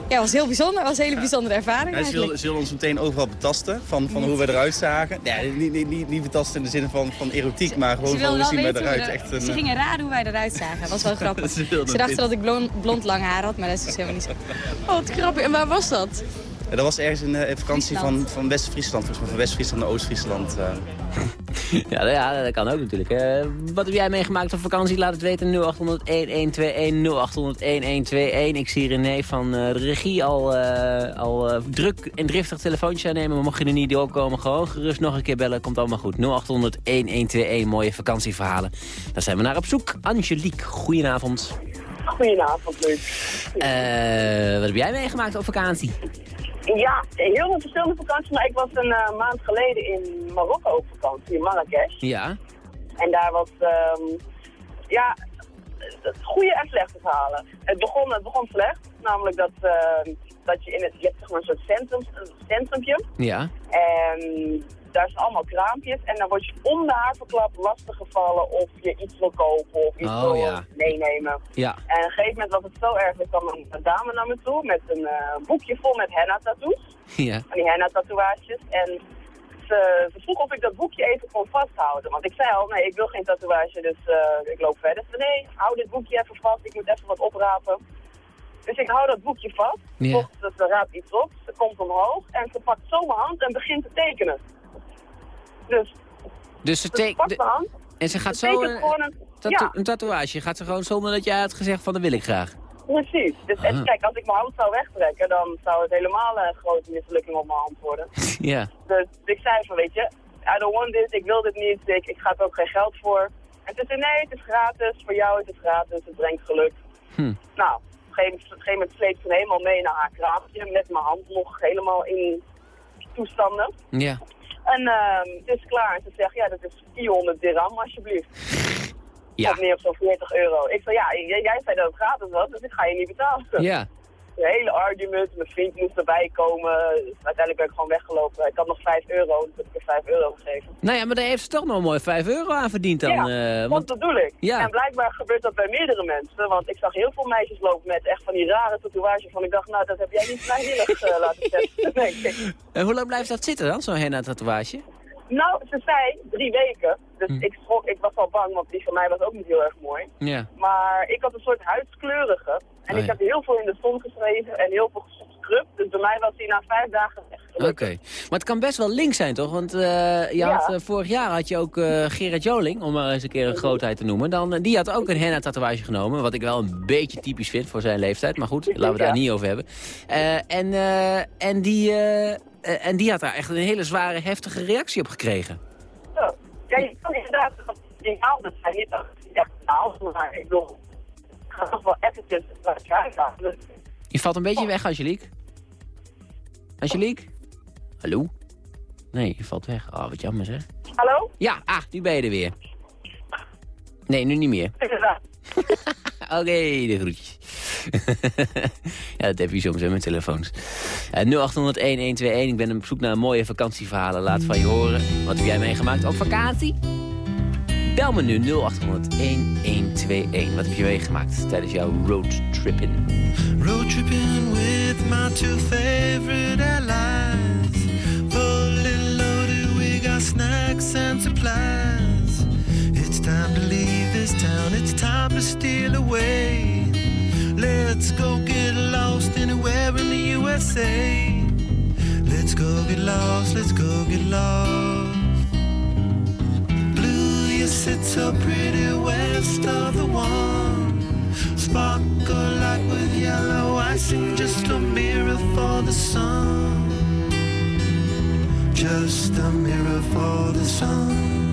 ja, het was heel bijzonder. Het was een hele bijzondere ervaring Ja, ze, wilden, ze wilden ons meteen overal betasten van, van hoe we eruit zagen. Ja, niet, niet, niet, niet betasten in de zin van, van erotiek, maar gewoon van hoe zien wij eruit. Echt een, Ze eh, gingen raden hoe wij eruit zagen. Dat was wel grappig. Ze dachten dat ik blond, blond lang haar had, maar dat is dus helemaal niet zo. Oh, wat grappig. En waar was dat? Dat was ergens in de vakantie van, Friesland. van West-Friesland, volgens mij van West-Friesland naar Oost-Friesland. eh. Ja, nou ja, dat kan ook natuurlijk. Eh, wat heb jij meegemaakt op vakantie? Laat het weten. 0800-1121, 0800-1121. Ik zie René van eh, de regie al, eh, al eh, druk en driftig telefoontje aannemen. Maar mocht je er niet doorkomen, gewoon gerust nog een keer bellen. Komt allemaal goed. 0800-1121, mooie vakantieverhalen. Daar zijn we naar op zoek. Angelique, goedenavond. Goedenavond, Luc. Eh, wat heb jij meegemaakt op vakantie? Ja, heel veel verschillende vakanties, maar ik was een eh, maand geleden in Marokko op vakantie, in Marrakesh. Ja. En daar was, ehm, ja, het goede en slechte verhalen. Het begon, het begon slecht, namelijk dat, ehm, dat je in het, je hebt zeg maar een soort centrum, centrumpje. Ja. En daar zijn allemaal kraampjes en dan word je om de haverklap lastiggevallen of je iets wil kopen of iets Oh, wil ja. meenemen. Ja. En op een gegeven moment was het zo erg, er kwam een dame naar me toe met een eh, boekje vol met henna-tattoos. Ja. Van die henna-tatoeages. En ze, ze vroeg of ik dat boekje even kon vasthouden. Want ik zei al, nee, ik wil geen tatoeage, dus eh, ik loop verder. Ze nee, hou dit boekje even vast, ik moet even wat oprapen. Dus ik hou dat boekje vast. Ze, ze raapt iets op, ze komt omhoog en ze pakt zo mijn hand en begint te tekenen. Dus Dus ze ze tekent... En ze gaat ze zo... een- een... Ja. Een tatoeage. Gaat ze gewoon zonder dat jij had gezegd van dat wil ik graag. Precies. Dus en kijk, als ik mijn hand zou wegtrekken, dan zou het helemaal een grote mislukking op mijn hand worden. ja. Dus ik zei van, weet je, I don't want this, ik wil dit niet, ik, ik ga er ook geen geld voor. En toen zei nee, het is gratis, voor jou is het gratis, het brengt geluk. Hm. Nou, op een gegeven- moment sleept ze helemaal mee naar haar kraampje, met mijn hand nog helemaal in toestanden. Ja. En ehm, het is klaar. En ze zegt, ja, dat is 400 dirham, alsjeblieft. Ja. Of neer op zo'n 40 euro. Ik zei, ja, j- jij zei dat het gratis was, dus ik ga je niet betalen. Ja. Een hele argument. Mijn vriend moest erbij komen. Uiteindelijk ben ik gewoon weggelopen. Ik had nog 5 euro, dus heb ik er 5 euro gegeven. Nou ja, maar daar heeft ze toch nog mooi 5 euro aan verdiend dan. ja, eh, want dat bedoel ik. Ja. En blijkbaar gebeurt dat bij meerdere mensen. Want ik zag heel veel meisjes lopen met echt van die rare tatoeages. Van ik dacht, nou, dat heb jij niet vrijwillig eh, laten zetten. eh, hoe lang blijft dat zitten dan, zo'n henna-tatoeage? Nou, ze zei drie weken. Dus Hm. ik, schrok, ik was al bang, want die van mij was ook niet heel erg mooi. Ja. Maar ik had een soort huidskleurige. En Oh, ik ja. heb heel veel in de zon geschreven en heel veel gescrubd. Dus bij mij was hij na vijf dagen weg. Oké. Maar het kan best wel link zijn, toch? Want eh, je Ja. had, eh, vorig jaar had je ook eh, Gerard Joling, om maar eens een keer een grootheid te noemen. Dan, die had ook een henna-tatoeage genomen, wat ik wel een beetje typisch vind voor zijn leeftijd. Maar goed, laten we daar Ja. niet over hebben. En, en, die, en die had daar echt een hele zware, heftige reactie op gekregen. Ja, je kan inderdaad dat die naald, dat zijn niet echt maar ik bedoel, ik ga toch wel eventjes naar. Dus Je valt een beetje weg, Angelique. Angelique? Hallo? Nee, je valt weg. Oh, wat jammer zeg. Hallo? Ja, ah, nu ben je er weer. Nee, nu niet meer. Inderdaad. Oké, de groetjes. ja, dat heb je soms hè, met telefoons. Uh, 0800-1121. Ik ben op zoek naar mooie vakantieverhalen. Laat van je horen. Wat heb jij meegemaakt op vakantie? Bel me nu 0800-1121. Wat heb je meegemaakt tijdens jouw roadtripping? Road tripping with my two favorite allies. Fully loaded, we got snacks and supplies. Time to leave this town, it's time to steal away. Let's go get lost anywhere in the USA. Let's go get lost, let's go get lost. Blue, you sit so pretty west of the one. Sparkle like with yellow icing, just a mirror for the sun. Just a mirror for the sun.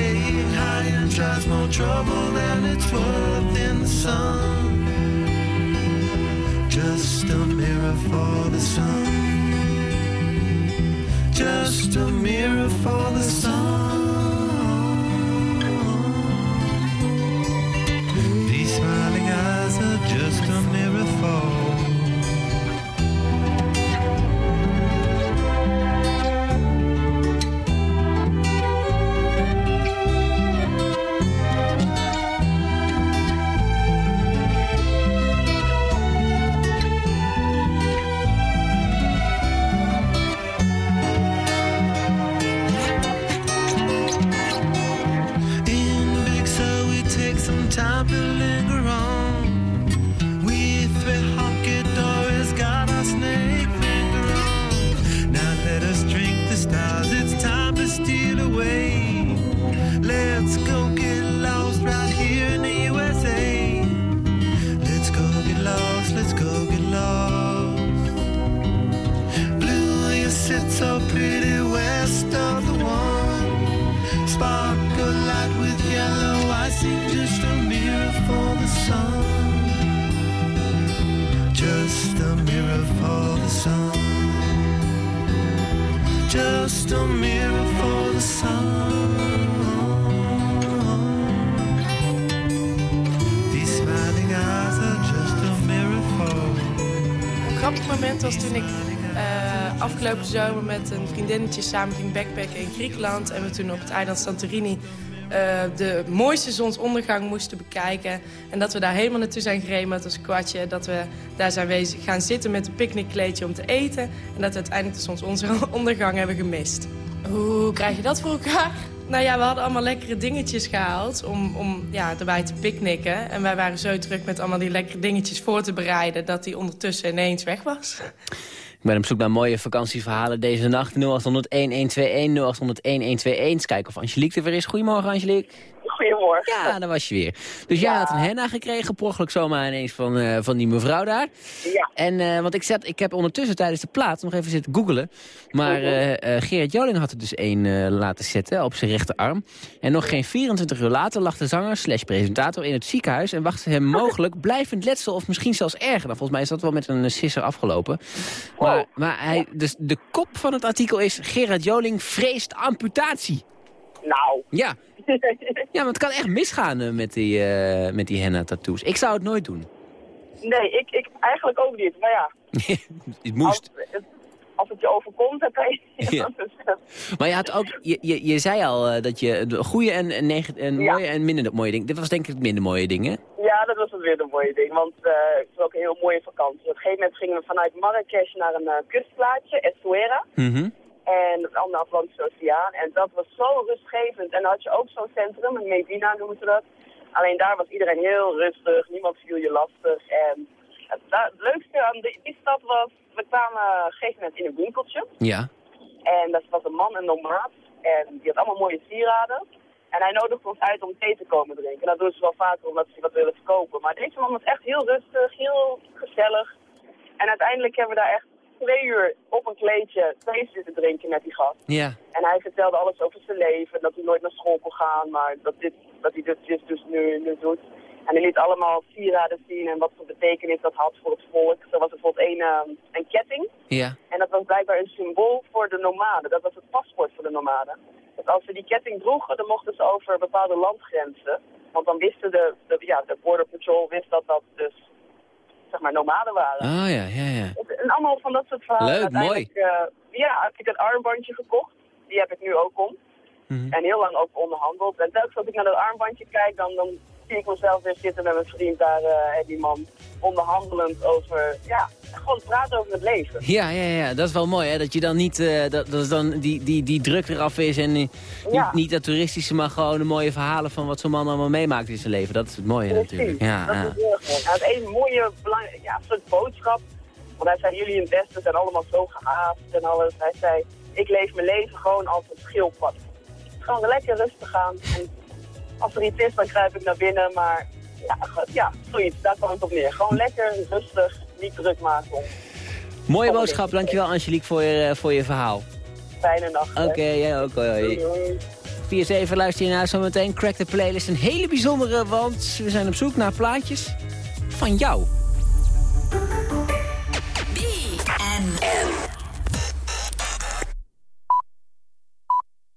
high more trouble than it's worth in the sun. Just a mirror for the sun. Just a mirror for the sun. Moment was toen ik eh, afgelopen zomer met een vriendinnetje samen ging backpacken in Griekenland. En we toen op het eiland Santorini eh, de mooiste zonsondergang moesten bekijken. En dat we daar helemaal naartoe zijn met ons kwartje. Dat we daar zijn gaan zitten met een picknickkleedje om te eten. En dat we uiteindelijk de zonsondergang hebben gemist. Hoe krijg je dat voor elkaar? Nou ja, we hadden allemaal lekkere dingetjes gehaald om, om ja, erbij te picknicken. En wij waren zo druk met allemaal die lekkere dingetjes voor te bereiden... dat die ondertussen ineens weg was. Ik ben op zoek naar mooie vakantieverhalen deze nacht. 0800-1121, 0800-1121. Eens kijken of Angelique er weer is. Goedemorgen, Angelique. Goedemorgen. Ja, daar was je weer. Dus jij had een henna gekregen, per ongeluk zomaar ineens van, eh, van die mevrouw daar. Ja. En, eh, want ik, zet, ik heb ondertussen tijdens de plaat nog even zitten googelen. Maar Mhm. eh, Gerard Joling had er dus één laten zetten op zijn rechterarm. En nog geen 24 uur later lag de zanger slash presentator in het ziekenhuis... en wachtte hem mogelijk blijvend letsel of misschien zelfs erger. Nou, volgens mij is dat wel met een sisser afgelopen. Maar, maar hij, dus de kop van het artikel is... Gerard Joling vreest amputatie. Nou. Ja. Ja, maar het kan echt misgaan eh, met die, eh, met die henna-tattoos. Ik zou het nooit doen. Nee, ik, ik eigenlijk ook niet. Maar ja, het moest. Als, het, als het je overkomt, dan kan je... Ja. Maar je had ook, je, je, je zei al eh, dat je de goede en, en, neg- en mooie en minder mooie dingen. Dit was denk ik het minder mooie ding, hè? Ja, dat was het weer een mooie ding, want eh, het was ook een heel mooie vakantie. Op een gegeven moment gingen we vanuit Marrakesh naar een eh, kustplaatsje, Essaouira. En aan de Atlantische Oceaan. En dat was zo rustgevend. En dan had je ook zo'n centrum, een Medina noemen ze dat. Alleen daar was iedereen heel rustig, niemand viel je lastig. En het, het leukste aan die, die stad was, we kwamen op een gegeven moment in een winkeltje. Ja. En dat was een man, een nomaat. En die had allemaal mooie sieraden. En hij nodigde ons uit om thee te komen drinken. Dat doen ze wel vaker omdat ze wat willen verkopen. Maar deze man was echt heel rustig, heel gezellig. En uiteindelijk hebben we daar echt twee uur op een kleedje thee zitten drinken met die gast. Ja. En hij vertelde alles over zijn leven. Dat hij nooit naar school kon gaan, maar dat, dit, dat hij dit dus, dus nu, nu doet. En hij liet allemaal sieraden zien en wat voor betekenis dat had voor het volk. Zo was er bijvoorbeeld een, ehm, een ketting. Ja. En dat was blijkbaar een symbool voor de nomaden. Dat was het paspoort voor de nomaden. Dus als ze die ketting droegen, dan mochten ze over bepaalde landgrenzen. Want dan wisten de, de, ja, de border patrol wist dat dat dus, zeg maar, nomaden waren. Ah ja, ja, ja. En allemaal van dat soort verhalen. Leuk, Uiteindelijk, eh, ja, heb ik een armbandje gekocht. Die heb ik nu ook om. Mhm. En heel lang ook onderhandeld. En telkens als ik naar dat armbandje kijk, dan, dan zie ik mezelf weer zitten met mijn vriend daar. eh, en die man onderhandelend over, ja, gewoon praten over het leven. Ja, ja, ja, dat is wel mooi, hè? Dat je dan niet, eh, dat, dat is dan die, die, die druk eraf is en Ja. niet, niet dat toeristische, maar gewoon de mooie verhalen van wat zo'n man allemaal meemaakt in zijn leven. Dat is het mooie natuurlijk. Ja, dat ja. is heel erg mooi. Hij had één mooie, belang- ja, soort boodschap. Want hij zei, jullie in het Westen zijn allemaal zo gehaast en alles. Hij zei, ik leef mijn leven gewoon als een schildpad. Gewoon lekker rustig aan. En als er iets is, dan kruip ik naar binnen. Maar ja, ja zoiets, daar kan het op neer. Gewoon lekker, rustig, niet druk maken. Mooie boodschap, dankjewel Angelique voor je, eh, voor je verhaal. Fijne nacht. Oké, okay, jij ook. Hoi. Doei. 4-7 luister je nou naar zometeen. Crack the playlist, een hele bijzondere, want we zijn op zoek naar plaatjes van jou. B